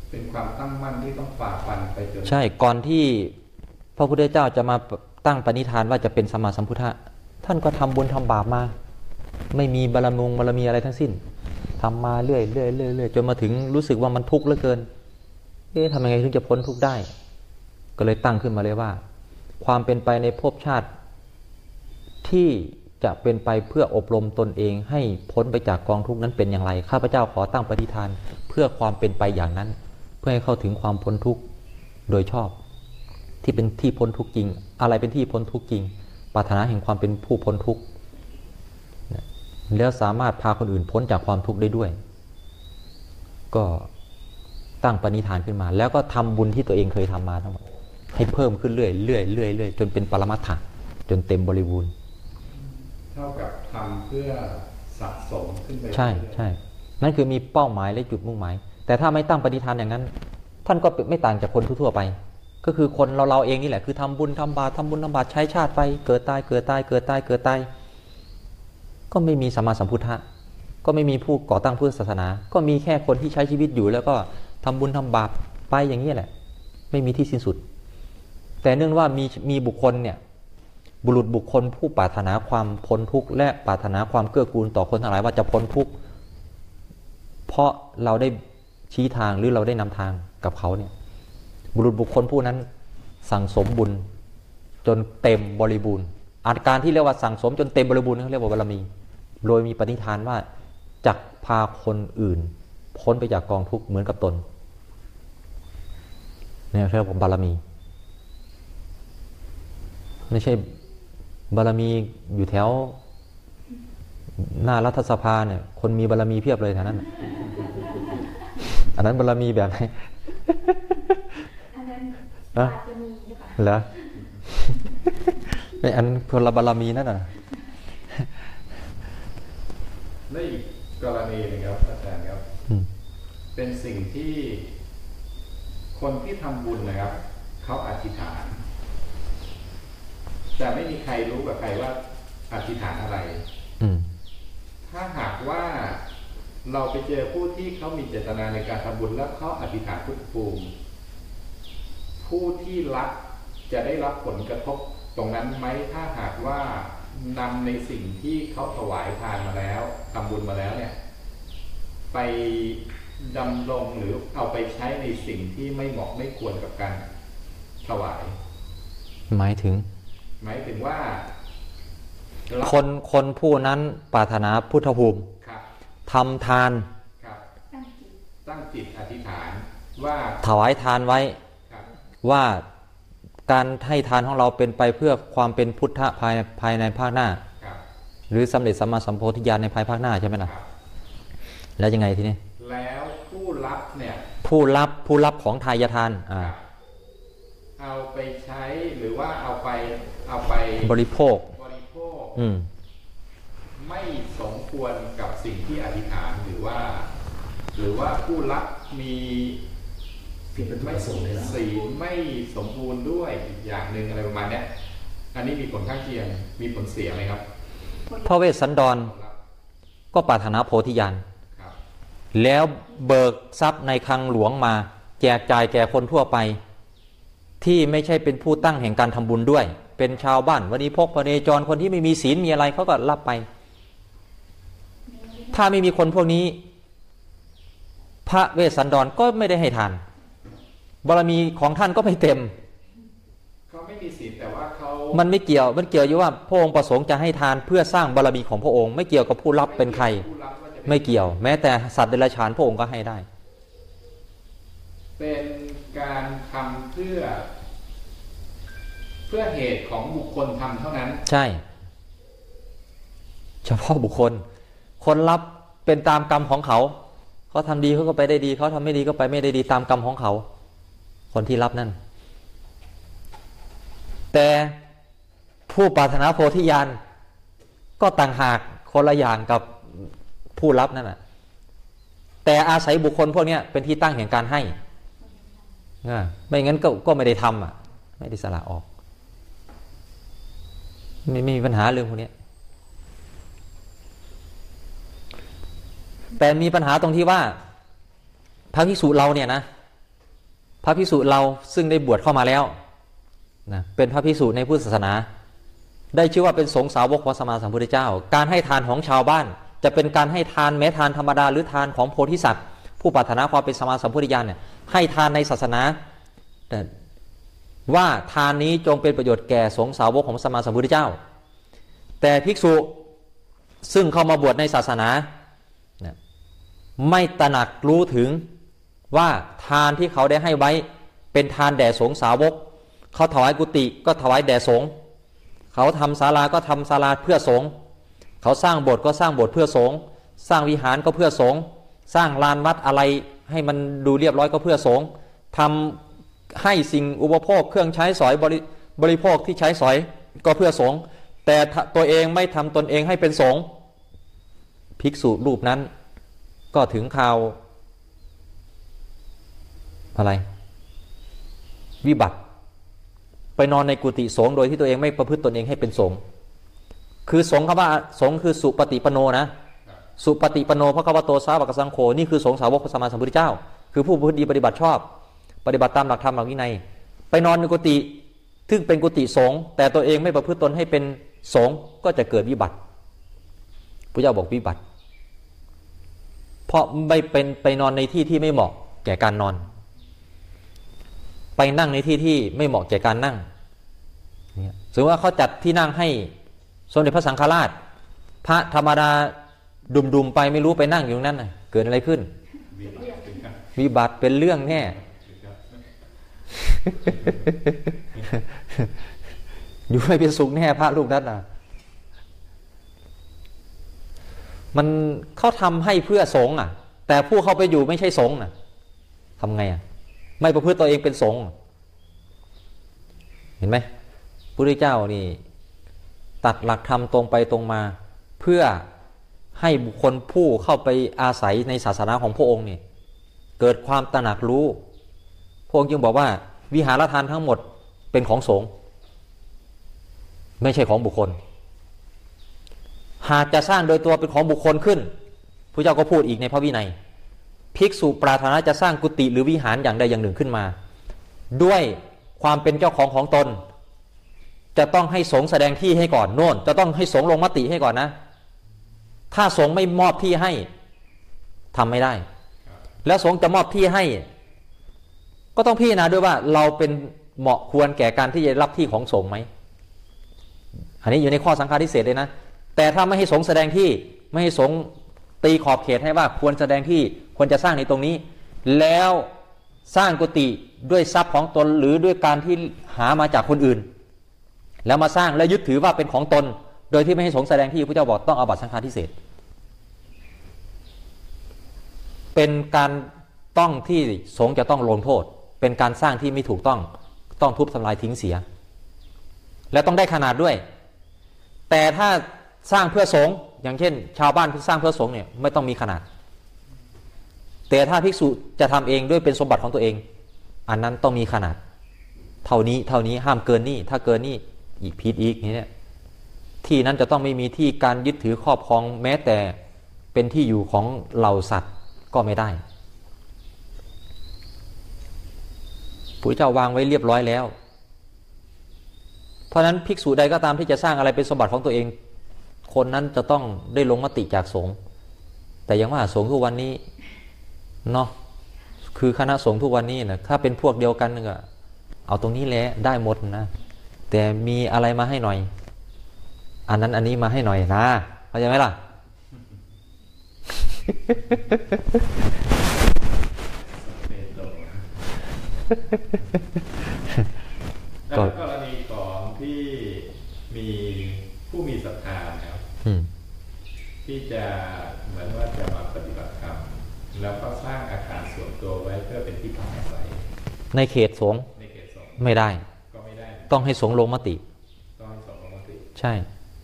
เป็นความตั้งมั่นที่ต้องฝ่าฟันไปจนใช่ก่อนที่พระพุทธเจ้าจะมาตั้งปณิธานว่าจะเป็นสมมาสัมพุทธะท่านก็ทำบุญทำบาปมา ไม่มีบารมงบารมีอะไรทั้งสิ้นทำมาเรื่อยเรื่อยเรื่อยเรื่อยจนมาถึงรู้สึกว่ามันทุกข์เหลือเกินเอ๊ะทำยังไงถึงจะพ้นทุกข์ได้ ก็เลยตั้งขึ้นมาเลยว่า ความเป็นไปในภพชาติ ที่จะเป็นไปเพื่ออบรมตนเองให้พ้นไปจากกองทุกข์นั้นเป็นอย่างไร ข้าพเจ้าขอตั้งปฏิฐาน เพื่อความเป็นไปอย่างนั้น เพื่อให้เข้าถึงความพ้นทุกข์โดยชอบ ที่เป็นที่พ้นทุกข์จริง อะไรเป็นที่พ้นทุกข์จริงปรารถนาแห่งความเป็นผู้พ้นทุกข์ แล้วสามารถพาคนอื่นพ้นจากความทุกข์ได้ด้วย ก็ตั้งปณิธานขึ้นมา แล้วก็ทำบุญที่ตัวเองเคยทำมาทั้งหมดให้เพิ่มขึ้นเรื่อยเรื่อยเรื่อยเรื่อยจนเป็นปรมัตถะจนเต็มบริบูรณ์ เท่ากับทำเพื่อสะสมขึ้นไปใช่เรื่อยๆใช่นั่นคือมีเป้าหมายและจุดมุ่งหมาย แต่ถ้าไม่ตั้งปณิธานอย่างนั้น ท่านก็ไม่ต่างจากคนทั่วๆไป ก็คือคนเราเราๆเองนี่แหละคือทำบุญทำบาปทำบุญทำบาปใช้ชาติไป เกิดตายเกิดตายเกิดตายเกิดตาย ก็ไม่มีสัมมาสัมพุทธะก็ไม่มีผู้ก่อตั้งพุทธศาสนา ก็มีแค่คนที่ใช้ชีวิตอยู่ แล้วก็ทำบุญทำบาปไปอย่างนี้แหละ ไม่มีที่สิ้นสุด แต่เนื่องว่ามีมีบุคคลเนี่ยบุรุษบุคคลผู้ปรารถนาความพ้นทุกข์และปรารถนาความเกื้อกูลต่อคนทั้งหลายว่าจะพ้นทุกข์เพราะเราได้ชี้ทางหรือเราได้นำทางกับเขาเนี่ยบุรุษบุคคลผู้นั้นสั่งสมบุญจนเต็มบริบูรณ์ อาการที่เรียกว่าสั่งสมจนเต็มบริบูรณ์เขาเรียกว่าบารมี โดยมีปณิธานว่าจักพาคนอื่น พ้นไปจากกองทุกข์เหมือนกับตนเนี่ยเรียกว่าบารมี ไม่ใช่บารมีอยู่แถว หน้ารัฐสภาเนี่ย คนมีบารมีเพียบเลยแถวนั้นน่ะอันนั้นบารมีแบบไหนอันนั้นฮะอาจจะมีค่ะเหรอ ไม่อันคนละบารมีนั่นน่ะและอีกกรณีหนึงครับอาจารย์ครับอืมเป็นสิ่งที่คนที่ทำบุญนะครับเขาอธิษฐาน แต่ไม่มีใครรู้กับใครว่าอธิษฐานอะไรอืมถ้าหากว่าเราไปเจอผู้ที่เขามีเจตนาในการทำบุญแล้วเขาอธิษฐานพุทธภูมิ ผู้ที่รับจะได้รับผลกระทบ ตรงนั้นไหมถ้าหากว่านำในสิ่งที่เขาถวายทานมาแล้วทำบุญมาแล้วเนี่ย ไปดำรงหรือเอาไปใช้ในสิ่งที่ไม่เหมาะไม่ควรกับการถวาย หมายถึง หมายถึงว่ารับคนคนผู้นั้นปรารถนาพุทธภูมิครับทำทานครับตั้งจิตตั้งจิตอธิษฐานว่าถวายทานไว้ครับว่า การให้ทานของเราเป็นไปเพื่อความเป็นพุทธะภายภายในภาคหน้าครับหรือสำเร็จสัมมาสัมโพธิญาณในภายภาคหน้าใช่ไหมคล่ะรับแล้วยังไงทีนี้แล้วผู้รับเนี่ยผู้รับผู้รับของทายทานอ่าครับเอาไปใช้หรือว่าเอาไปเอาไปบริโภคบริโภคอืมไม่สมควรกับสิ่งที่อธิษฐานหรือว่า หรือว่าผู้รับมีผิดวัตถุประ สงค์เลยเหรอศีลไม่สมบูรณ์ด้วยอีกอย่างหนึ่งอะไรประมาณเนี้ยอันนี้มีผลข้างเคียงมีผลเสียไหมครับพระเวสสันดรผู้รับก็ปรารถนาโพธิญาณครับแล้วเบิกทรัพย์ในคลังหลวงมา แจกจ่ายแก่คนทั่วไป ที่ไม่ใช่เป็นผู้ตั้งแห่งการทำบุญด้วย เป็นชาวบ้านวันนี้พกพเนจรคนที่ไม่มีศีลมีอะไรเขาก็รับไป ถ้าไม่มีคนพวกนี้ พระเวสสันดรก็ไม่ได้ให้ทาน บารมีของท่านก็ไม่เต็มเขาไม่มีศีลแต่ว่าเขามันไม่เกี่ยวมันเกี่ยวอยู่ว่าพระองค์ประสงค์จะให้ทานเพื่อสร้างบารมีของพระองค์ ไม่เกี่ยวกับผู้รับเป็นใครผู้รับว่าจะป็นไม่เกี่ยว แม้แต่สัตว์เดรัจฉานพระองค์ก็ให้ได้ เป็นการทำเพื่อ เพื่อเหตุของบุคคลทำเท่านั้น ใช่ เฉพาะบุคคล คนรับเป็นตามกรรมของเขาเขาทำดีเขาก็ไปได้ดีเขาทำไม่ดีก็ไปไม่ได้ดีตามกรรมของเขา คนที่รับนั่น แต่ผู้ปรารถนาโพธิญาณก็ต่างหากคนละอย่างกับผู้รับนั่นแหะแต่อาศัยบุคคลพวกนี้เป็นที่ตั้งแห่งการให้ ไม่งั้นก็ก็ไม่ได้ทำอะ ไม่ได้สละออก ไม่ไม่มีปัญหาเรื่องพวกนี้แต่มีปัญหาตรงที่ว่าพระภิกษุเราเนี่ยนะ ระภิกษุเราซึ่งได้บวชเข้ามาแล้วนะเป็นพระภิกษุในพุทธศาสนา ได้ชื่อว่าเป็นสงสาวกของสมมาสัมพุทธเจ้า การให้ทานของชาวบ้าน จะเป็นการให้ทานแม้ทานธรรมดาหรือทานของโพธิสัตว์ ผู้ปรารถนาความเป็นสมมาสัมพุทธญาณเนี่ยให้ทานในศาสนาแต่ว่าทานนี้จงเป็นประโยชน์แก่สงสาวกของสมมาสัมพุทธเจ้า แต่ภิกษุซึ่งเข้ามาบวชในศาสนาไม่ตระหนักรู้ถึง ว่าทานที่เขาได้ให้ไว้เป็นทานแด่สงสาวก เขาถวายกุฏิก็ถวายแด่สงเขาทำศาลาก็ทำศาลาเพื่อสงเขาสร้างโบสถ์ก็สร้างโบสถ์เพื่อสงสร้างวิหารก็เพื่อสงสร้างลานวัดอะไรให้มันดูเรียบร้อยก็เพื่อสงฆ์ทำให้สิ่งอุปโภคเครื่องใช้สอยบริบริโภคที่ใช้สอยก็เพื่อสงแต่ตัวเองไม่ทำตนเองให้เป็นสงฆ์ภิกษุรูปนั้น ก็ถึงข่าว อะไร วิบัติ ไปนอนในกุฏิสงโดยที่ตัวเองไม่ประพฤติตนเองให้เป็นสงคือสงคำว่าสงคือสุปฏิปโนนะ สุปฏิปโนพระคัมภโตสาวกสังโฆนี่คือสงสาวกพระสัมมาสัมพุทธเจ้า คือผู้ประพฤติดีปฏิบัติชอบ ปฏิบัติตามหลักธรรมหลักวินัย ไปนอนในกุฏิซึ่งเป็นกุฏิสงแต่ตัวเองไม่ประพฤติตนให้เป็นสงก็จะเกิดวิบัติพระเจ้าบอกวิบัติ เพราะไม่เป็นไปนอนในที่ที่ไม่เหมาะแก่การนอน ไปนั่งในที่ที่ไม่เหมาะแก่การนั่งเนี่ยสมมติว่าเขาจัดที่นั่งให้สมเด็จพระสังฆราช พระธรรมดาดุมๆไปไม่รู้ไปนั่งอยู่นั้นนะเกิดอะไรขึ้น วิบัติเป็นเรื่องแน่อยู่ไม่เป็นสุขแน่พระลูกนั้นน่ะมันเขาทำให้เพื่อสงฆ์อะ แต่ผู้เข้าไปอยู่ไม่ใช่สงฆ์น่ะทำไงอะ ไม่ประพฤติตัวเองเป็นสงฆ์เห็นไหมพระพุทธเจ้านี่ ตัดหลักธรรมตรงไปตรงมา เพื่อให้บุคคลผู้เข้าไปอาศัยในศาสนาของพระองค์เนี่ยเกิดความตระหนักรู้ พระองค์จึงบอกว่า วิหารทานทั้งหมดเป็นของสงฆ์ไม่ใช่ของบุคคล หากจะสร้างโดยตัวเป็นของบุคคลขึ้นพระเจ้าก็พูดอีกในพระวินัย ภิกษุปรารถนาจะสร้างกุฏิหรือวิหารอย่างใดอย่างหนึ่งขึ้นมา ด้วยความเป็นเจ้าของของตน จะต้องให้สงแสดงที่ให้ก่อนโน่น จะต้องให้สงลงมติให้ก่อนนะ ถ้าสงไม่มอบที่ให้ทำไม่ได้ แล้วสงจะมอบที่ให้ ก็ต้องพิจารณาด้วยว่าเราเป็นเหมาะควรแก่การที่จะรับที่ของสงไหมอันนี้อยู่ในข้อสังฆาทิเศษเลยนะแต่ถ้าไม่ให้สงแสดงที่ไม่ให้สง ตีขอบเขตให้ว่าควรแสดงที่ควรจะสร้างในตรงนี้ แล้วสร้างกุฏิด้วยทรัพย์ของตนหรือด้วยการที่หามาจากคนอื่น แล้วมาสร้างและยึดถือว่าเป็นของตน โดยที่ไม่ให้สงแสดงที่พระเจ้าบอกต้องเอาบัตรสังฆาทิเศษเป็นการต้องที่สงจะต้องลงโทษ เป็นการสร้างที่ไม่ถูกต้องต้องทุบทำลายทิ้งเสีย และต้องได้ขนาดด้วย แต่ถ้าสร้างเพื่อสง อย่างเช่น ชาวบ้านที่สร้างเพื่อสงฆ์เนี่ยไม่ต้องมีขนาด แต่ถ้าภิกษุจะทำเองด้วยเป็นสมบัติของตัวเอง อันนั้นต้องมีขนาด เท่านี้เท่านี้ห้ามเกินนี่ถ้าเกินนี่อีกผิดอีกนี่เนี่ยที่นั้นจะต้องไม่มีที่การยึดถือครอบครองแม้แต่เป็นที่อยู่ของเหล่าสัตว์ก็ไม่ได้พระเจ้าวางไว้เรียบร้อยแล้ว เพราะฉะนั้นภิกษุใดก็ตามที่จะสร้างอะไรเป็นสมบัติของตัวเอง คนนั้นจะต้องได้ลงมติจากสงฆ์แต่อยังว่าสงฆ์ทุกวันนี้เนาะคือคณะสงฆ์ทุกวันนี้นะถ้าเป็นพวกเดียวกันก็เอาตรงนี้แหละได้หมดนะ แต่มีอะไรมาให้หน่อย อันนั้นอันนี้มาให้หน่อยนะเข้าใจไหมล่ะแล้วกรณีของที่มีผู้มีศรัทธานะครับ อืม ที่จะเหมือนว่าจะมาปฏิบัติธรรมแล้วก็สร้างอาคารส่วนตัวไว้เพื่อเป็นที่พักอาศัยในเขตสงฆ์ในเขตสงฆ์ไม่ได้ก็ไม่ได้นะต้องให้สงฆ์ลงมติ ต้องให้สงฆ์ลงมติ ใช่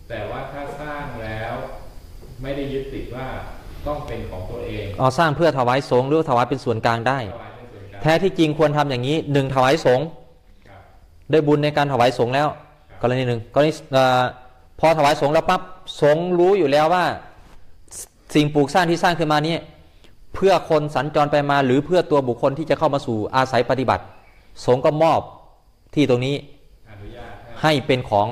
แต่ว่าถ้าสร้างแล้วไม่ได้ยึดติดว่าต้องเป็นของตัวเองเอาสร้างเพื่อถวายสงฆ์หรือถวายเป็นส่วนกลางได้ถวายเป็นส่วนกลางแท้ที่จริงควรทำอย่างนี้หนึ่งถวายสงฆ์ครับได้บุญในการถวายสงฆ์แล้ว กรณีหนึ่งกรณีเอ่อพอถวายสงฆ์แล้วปั๊บสงฆ์รู้อยู่แล้วว่า สิ่งปลูกสร้างที่สร้างขึ้นมานี้เพื่อคนสัญจรไปมาหรือเพื่อตัวบุคคลที่จะเข้ามาสู่อาศัยปฏิบัติ สงฆ์ก็มอบที่ตรงนี้อนุญาตให้ให้เป็นของ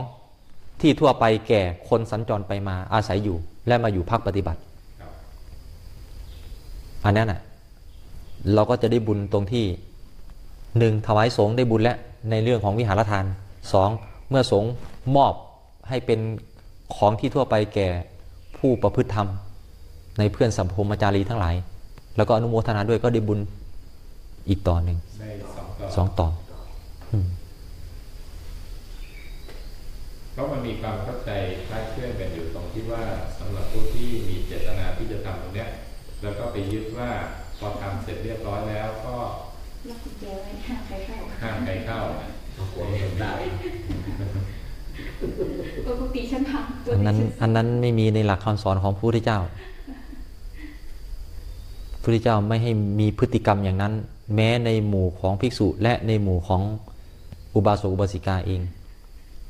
ที่ทั่วไปแก่คนสัญจรไปมาอาศัยอยู่ และมาอยู่พักปฏิบัติครับอันนั้นน่ะเราก็จะได้บุญตรงที่หนึ่งถวายสงฆ์ได้บุญแล้วในเรื่องของวิหารทานสองเมื่อสงฆ์มอบให้เป็นของที่ทั่วไปแก่ผู้ประพฤติธรรม ในเพื่อนสัมพมจารีทั้งหลาย แล้วก็อนุโมทนาด้วยก็ได้บุญอีกต่อหนึ่งได้สองต่อสองต่ออืมเพราะมันมีความเข้าใจคลาดเคลื่อนกันอยู่ตรงที่ว่าสำหรับผู้ที่มีเจตนาที่จะทำตรงเนี้ย แล้วก็ไปยึดว่าพอทำเสร็จเรียบร้อยแล้วก็ล็อกกุญแจไว้ห้ามใครเข้าห้ามใครเข้าเอาหัวมันได้ปกติฉันทำอันนั้นอันนั้นไม่มีในหลักคำสอนของพระพุทธเจ้า พระพุทธเจ้าไม่ให้มีพฤติกรรมอย่างนั้น แม้ในหมู่ของภิกษุและในหมู่ของอุบาสกอุบาสิกาเอง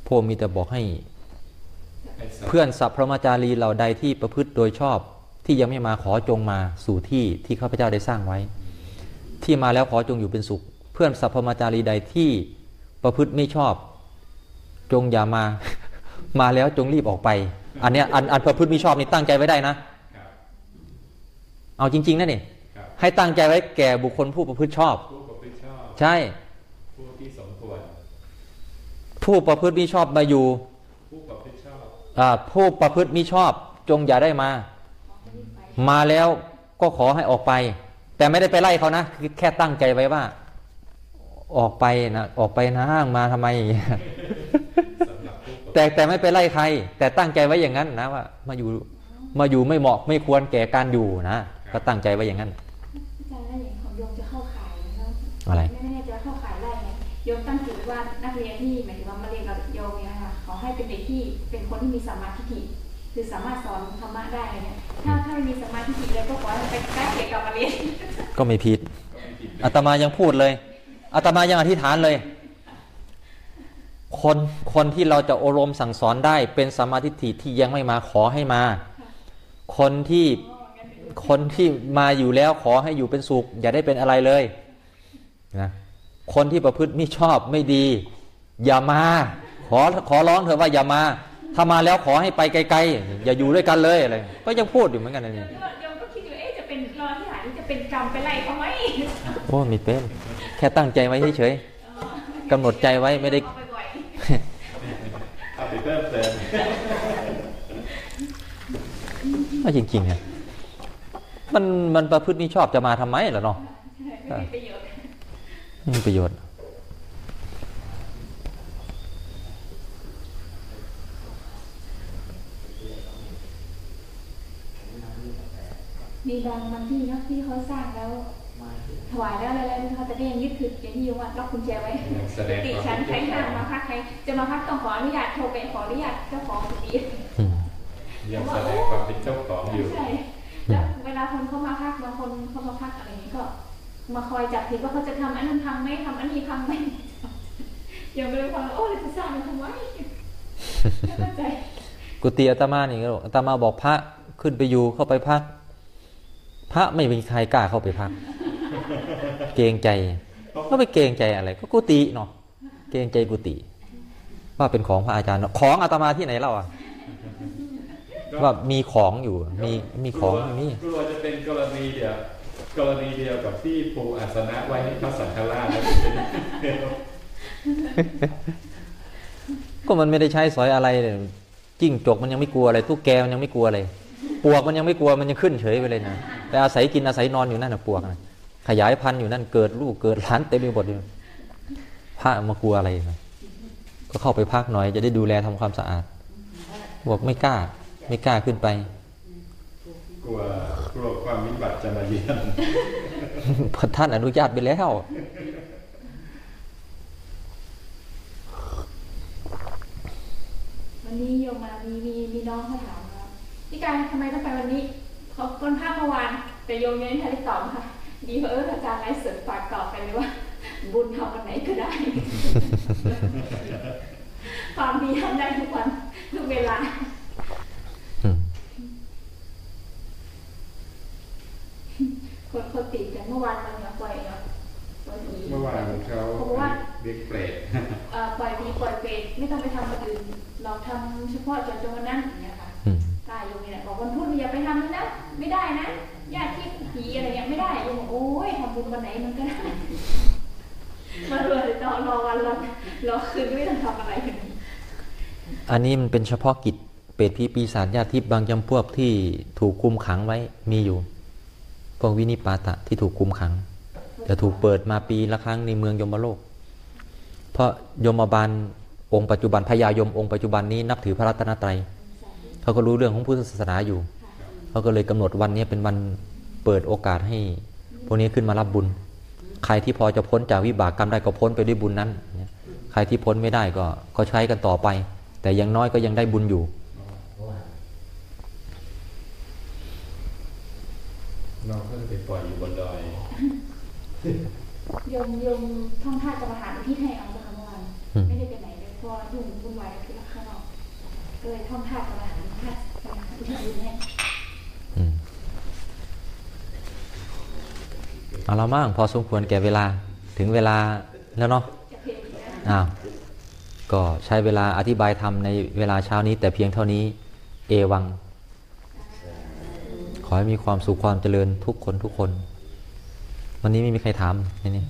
พวกมีแต่บอกให้ เพื่อนสัพพรหมจารีเหล่าใดที่ประพฤติโดยชอบที่ยังไม่มาขอจงมาสู่ที่ที่ข้าพเจ้าได้สร้างไว้ ที่มาแล้วขอจงอยู่เป็นสุข เพื่อนสัพพรหมจารีใดที่ประพฤติไม่ชอบ จงอย่ามา มาแล้วจงรีบออกไป อันเนี้ยอันอันประพฤติไม่ชอบนี่ตั้งใจไว้ได้นะ เอาจริง ๆนะนี่ครับให้ตั้งใจไว้แก่บุคคลผู้ประพฤติชอบ ผู้ประพฤติชอบ ใช่ ผู้ที่สมควร ผู้ประพฤติไม่ชอบมาอยู่ ผู้ประพฤติชอบอ่าผู้ประพฤติมิชอบจงอย่าได้มา มาแล้วก็ขอให้ออกไป แต่ไม่ได้ไปไล่เขานะคือแค่ตั้งใจไว้ว่า ออกไปนะออกไปนะห้างมาทำไมอย่างเงี้ยสำหรับผู้ประพฤติแต่แต่ไม่ไปไล่ใคร แต่ตั้งใจไว้อย่างนั้นนะว่า มาอยู่มาอยู่ไม่เหมาะไม่ควรแก่การอยู่นะ ก็ตั้งใจไว้อย่างนั้นอาจารย์แล้วอย่างของโยมจะเข้าข่ายไหมเนาะอะไรไม่แน่ใจว่าเข้าข่ายได้ไหมโยมตั้งจิตว่านักเรียนที่หมายถึงว่ามาเรียนกับโยมเนี่ยนะคะขอให้เป็นเด็กที่เป็นคนที่มีสัมมาทิฏฐิคือสามารถสอนธรรมะได้อะไรเนี่ยถ้าถ้าไม่มีสัมมาทิฏฐิเลยก็ขอให้ไปใกล้เคียงกับมาเรียนก็ไม่ผิดก็ไม่ผิดอาตมายังพูดเลยอาตมายังอธิษฐานเลย คนคนที่เราจะอบรมสั่งสอนได้เป็นสมมาธิฏฐิที่ยังไม่มาขอให้มา คนที่ คนที่มาอยู่แล้วขอให้อยู่เป็นสุข อย่าได้เป็นอะไรเลยนะคนที่ประพฤติไม่ชอบไม่ดี อย่ามา ขอขอร้องเถอะว่าอย่ามา ถ้ามาแล้วขอให้ไปไกลๆ อย่าอยู่ด้วยกันเลยอะไรก็ยังพูดอยู่เหมือนกันนะโยนี่มก็โยมก็คิดอยู่เอ๊ะจะเป็นรอที่หานี่จะเป็นกรรมไปไล่เขาไหมโอ้ไม่เป็น แค่ตั้งใจไว้เฉยๆกำหนดใจไว้ไม่ได้เอาบ่อยเอาไปเพิ่มเติมก็จริงๆอะ มันมันประพฤติมิชอบจะมาทำไมล่ะเนาะๆไม่มีประโยชน์ไม่มีประโยชน์มีบางบางที่เนาะที่เขาสร้างแล้ว ถวายแล้วอะไรแล้วเขาแต่ก็ยังยึดถืออย่างที่โยมว่าล็อกกุญแจไว้ยังแสดงติความฉันใครคิดห้ามมาพักใครจะมาพักต้องขออนุญาตโทรไปขออนุญาตเจ้าของกุฏิอืมยังแสดงความเป็นเจ้าของอยู่ใช่ แล้วเวลาคนเข้ามาพักบางคนเข้ามาพักอะไรอย่างนี้ก็ มาคอยจับผิดว่าเขาจะทำอันนั้นพังไหมทำอันนี้พังไหมยังไม่ได้ฟังโอ้เราจะสร้างมันทำไมไม่เข้าใจกุฏิอาตมานี่ก็บอกอาตมาบอกพระขึ้นไปอยู่เข้าไปพัก พระไม่มีใครกล้าเข้าไปพัก เกรงใจเพราะก็ไปเกรงใจอะไร ก็กุฏิเนาะเกรงใจกุฏิว่าเป็นของพระอาจารย์เนอะของอาตมาที่ไหนเล่าอะ ว่ามีของอยู่มีมีของอย่างนี้กลัวจะเป็นกรณีเดียวกรณีเดียวกับที่ปูอาสนะไว้ให้พระสังฆราชแล้วเป็นก็มันไม่ได้ใช้สอยอะไรเลยจิ้งจกมันยังไม่กลัวอะไรตุ๊กแกมันยังไม่กลัวเลยปวกมันยังไม่กลัวมันยังขึ้นเฉยไปเลยนะแต่อาศัยกินอาศัยนอนอยู่นั่นนะปวกนะขยายพันธุ์อยู่นั่นเกิดลูกเกิดหล้านเต็มไปหมดเลยพระมากลัวอะไรนะก็เข้าไปพักหน่อยจะได้ดูแลทำความสะอาดบอกไม่กล้า ไม่กล้าขึ้นไป กลัวกลัวความวิบัติจะมาเยือนท่านอนุญาตไปแล้ว วันนี้โยมมามีมีมีน้องเขาถามว่าพี่การทำไมต้องไปวันนี้เขาคนภาคเมื่อวาน แต่โยมยังไม่ทันได้ตอบค่ะ ดีเพราะเอออาจารย์ไลฟ์สดฝากตอบไปเลยว่า บุญทำวันไหนก็ได้ ความดีทำได้ทุกวันทุกเวลา อืม คนเขาติดกันเมื่อวานมันยังปล่อยเนาะปล่อยผีเมื่อวานเขาเขาบอกว่าเรียกเปรตเอ่อปล่อยผีปล่อยเปรตไม่ต้องไปทำคนอื่น เราทำเฉพาะเจาะจงวันนั้นอย่างเงี้ยค่ะอืมตายโยมนี่แหละบอกวันพุธอย่าไปทำนะไม่ได้นะญาติที่ผีอะไรเงี้ยไม่ได้โยมบอกโอ้ยทำบุญวันไหนมันก็ได้มาเลยรอรอวันรอรอคืนไม่ต้องทำอะไรกันอันนี้มันเป็นเฉพาะกิจเปรตผีปีศาจญาติทิพย์บางจำพวกที่ถูกคุมขังไว้มีอยู่พ วกวินิปาตะที่ถูกคุมขัง จะถูกเปิดมาปีละครั้งในเมืองยมโลก เพราะยมบาลองค์ปัจจุบันพญายมองค์ปัจจุบันนี้นับถือพระรัตนตรัยเขาก็รู้เรื่องของพุทธศาสนาอยู่เขาก็เลยกำหนดวันนี้เป็นวันเปิดโอกาสให้พวกนี้ขึ้นมารับบุญ ใครที่พอจะพ้นจากวิบากกรรมได้ก็พ้นไปด้วยบุญนั้น ใครที่พ้นไม่ได้ก็ก็ใช้กันต่อไป แต่ยังน้อยก็ยังได้บุญอยู่ เราก็จะไปปล่อยอยู่บนดอยโยมโยมท่องท่ากรรมฐานที่ให้เอาสักเมื่อวานอืมไม่ได้ไปไหนเลยเพราะว่ายุ่งวุ่นวายคือข้างนอกก็เลยท่องท่ากรรมฐานท่ากรรมฐานที่ให้ให้อืมเอาละมั่งพอสมควรแก่เวลาถึงเวลาแล้วเนาะจะเพลงนะอ้าวก็ใช้เวลาอธิบายธรรมในเวลาเช้านี้แต่เพียงเท่านี้ เอวังขอ ให้มีความสุขความเจริญทุกคนทุกคน วันนี้ไม่มีใครถามในนี้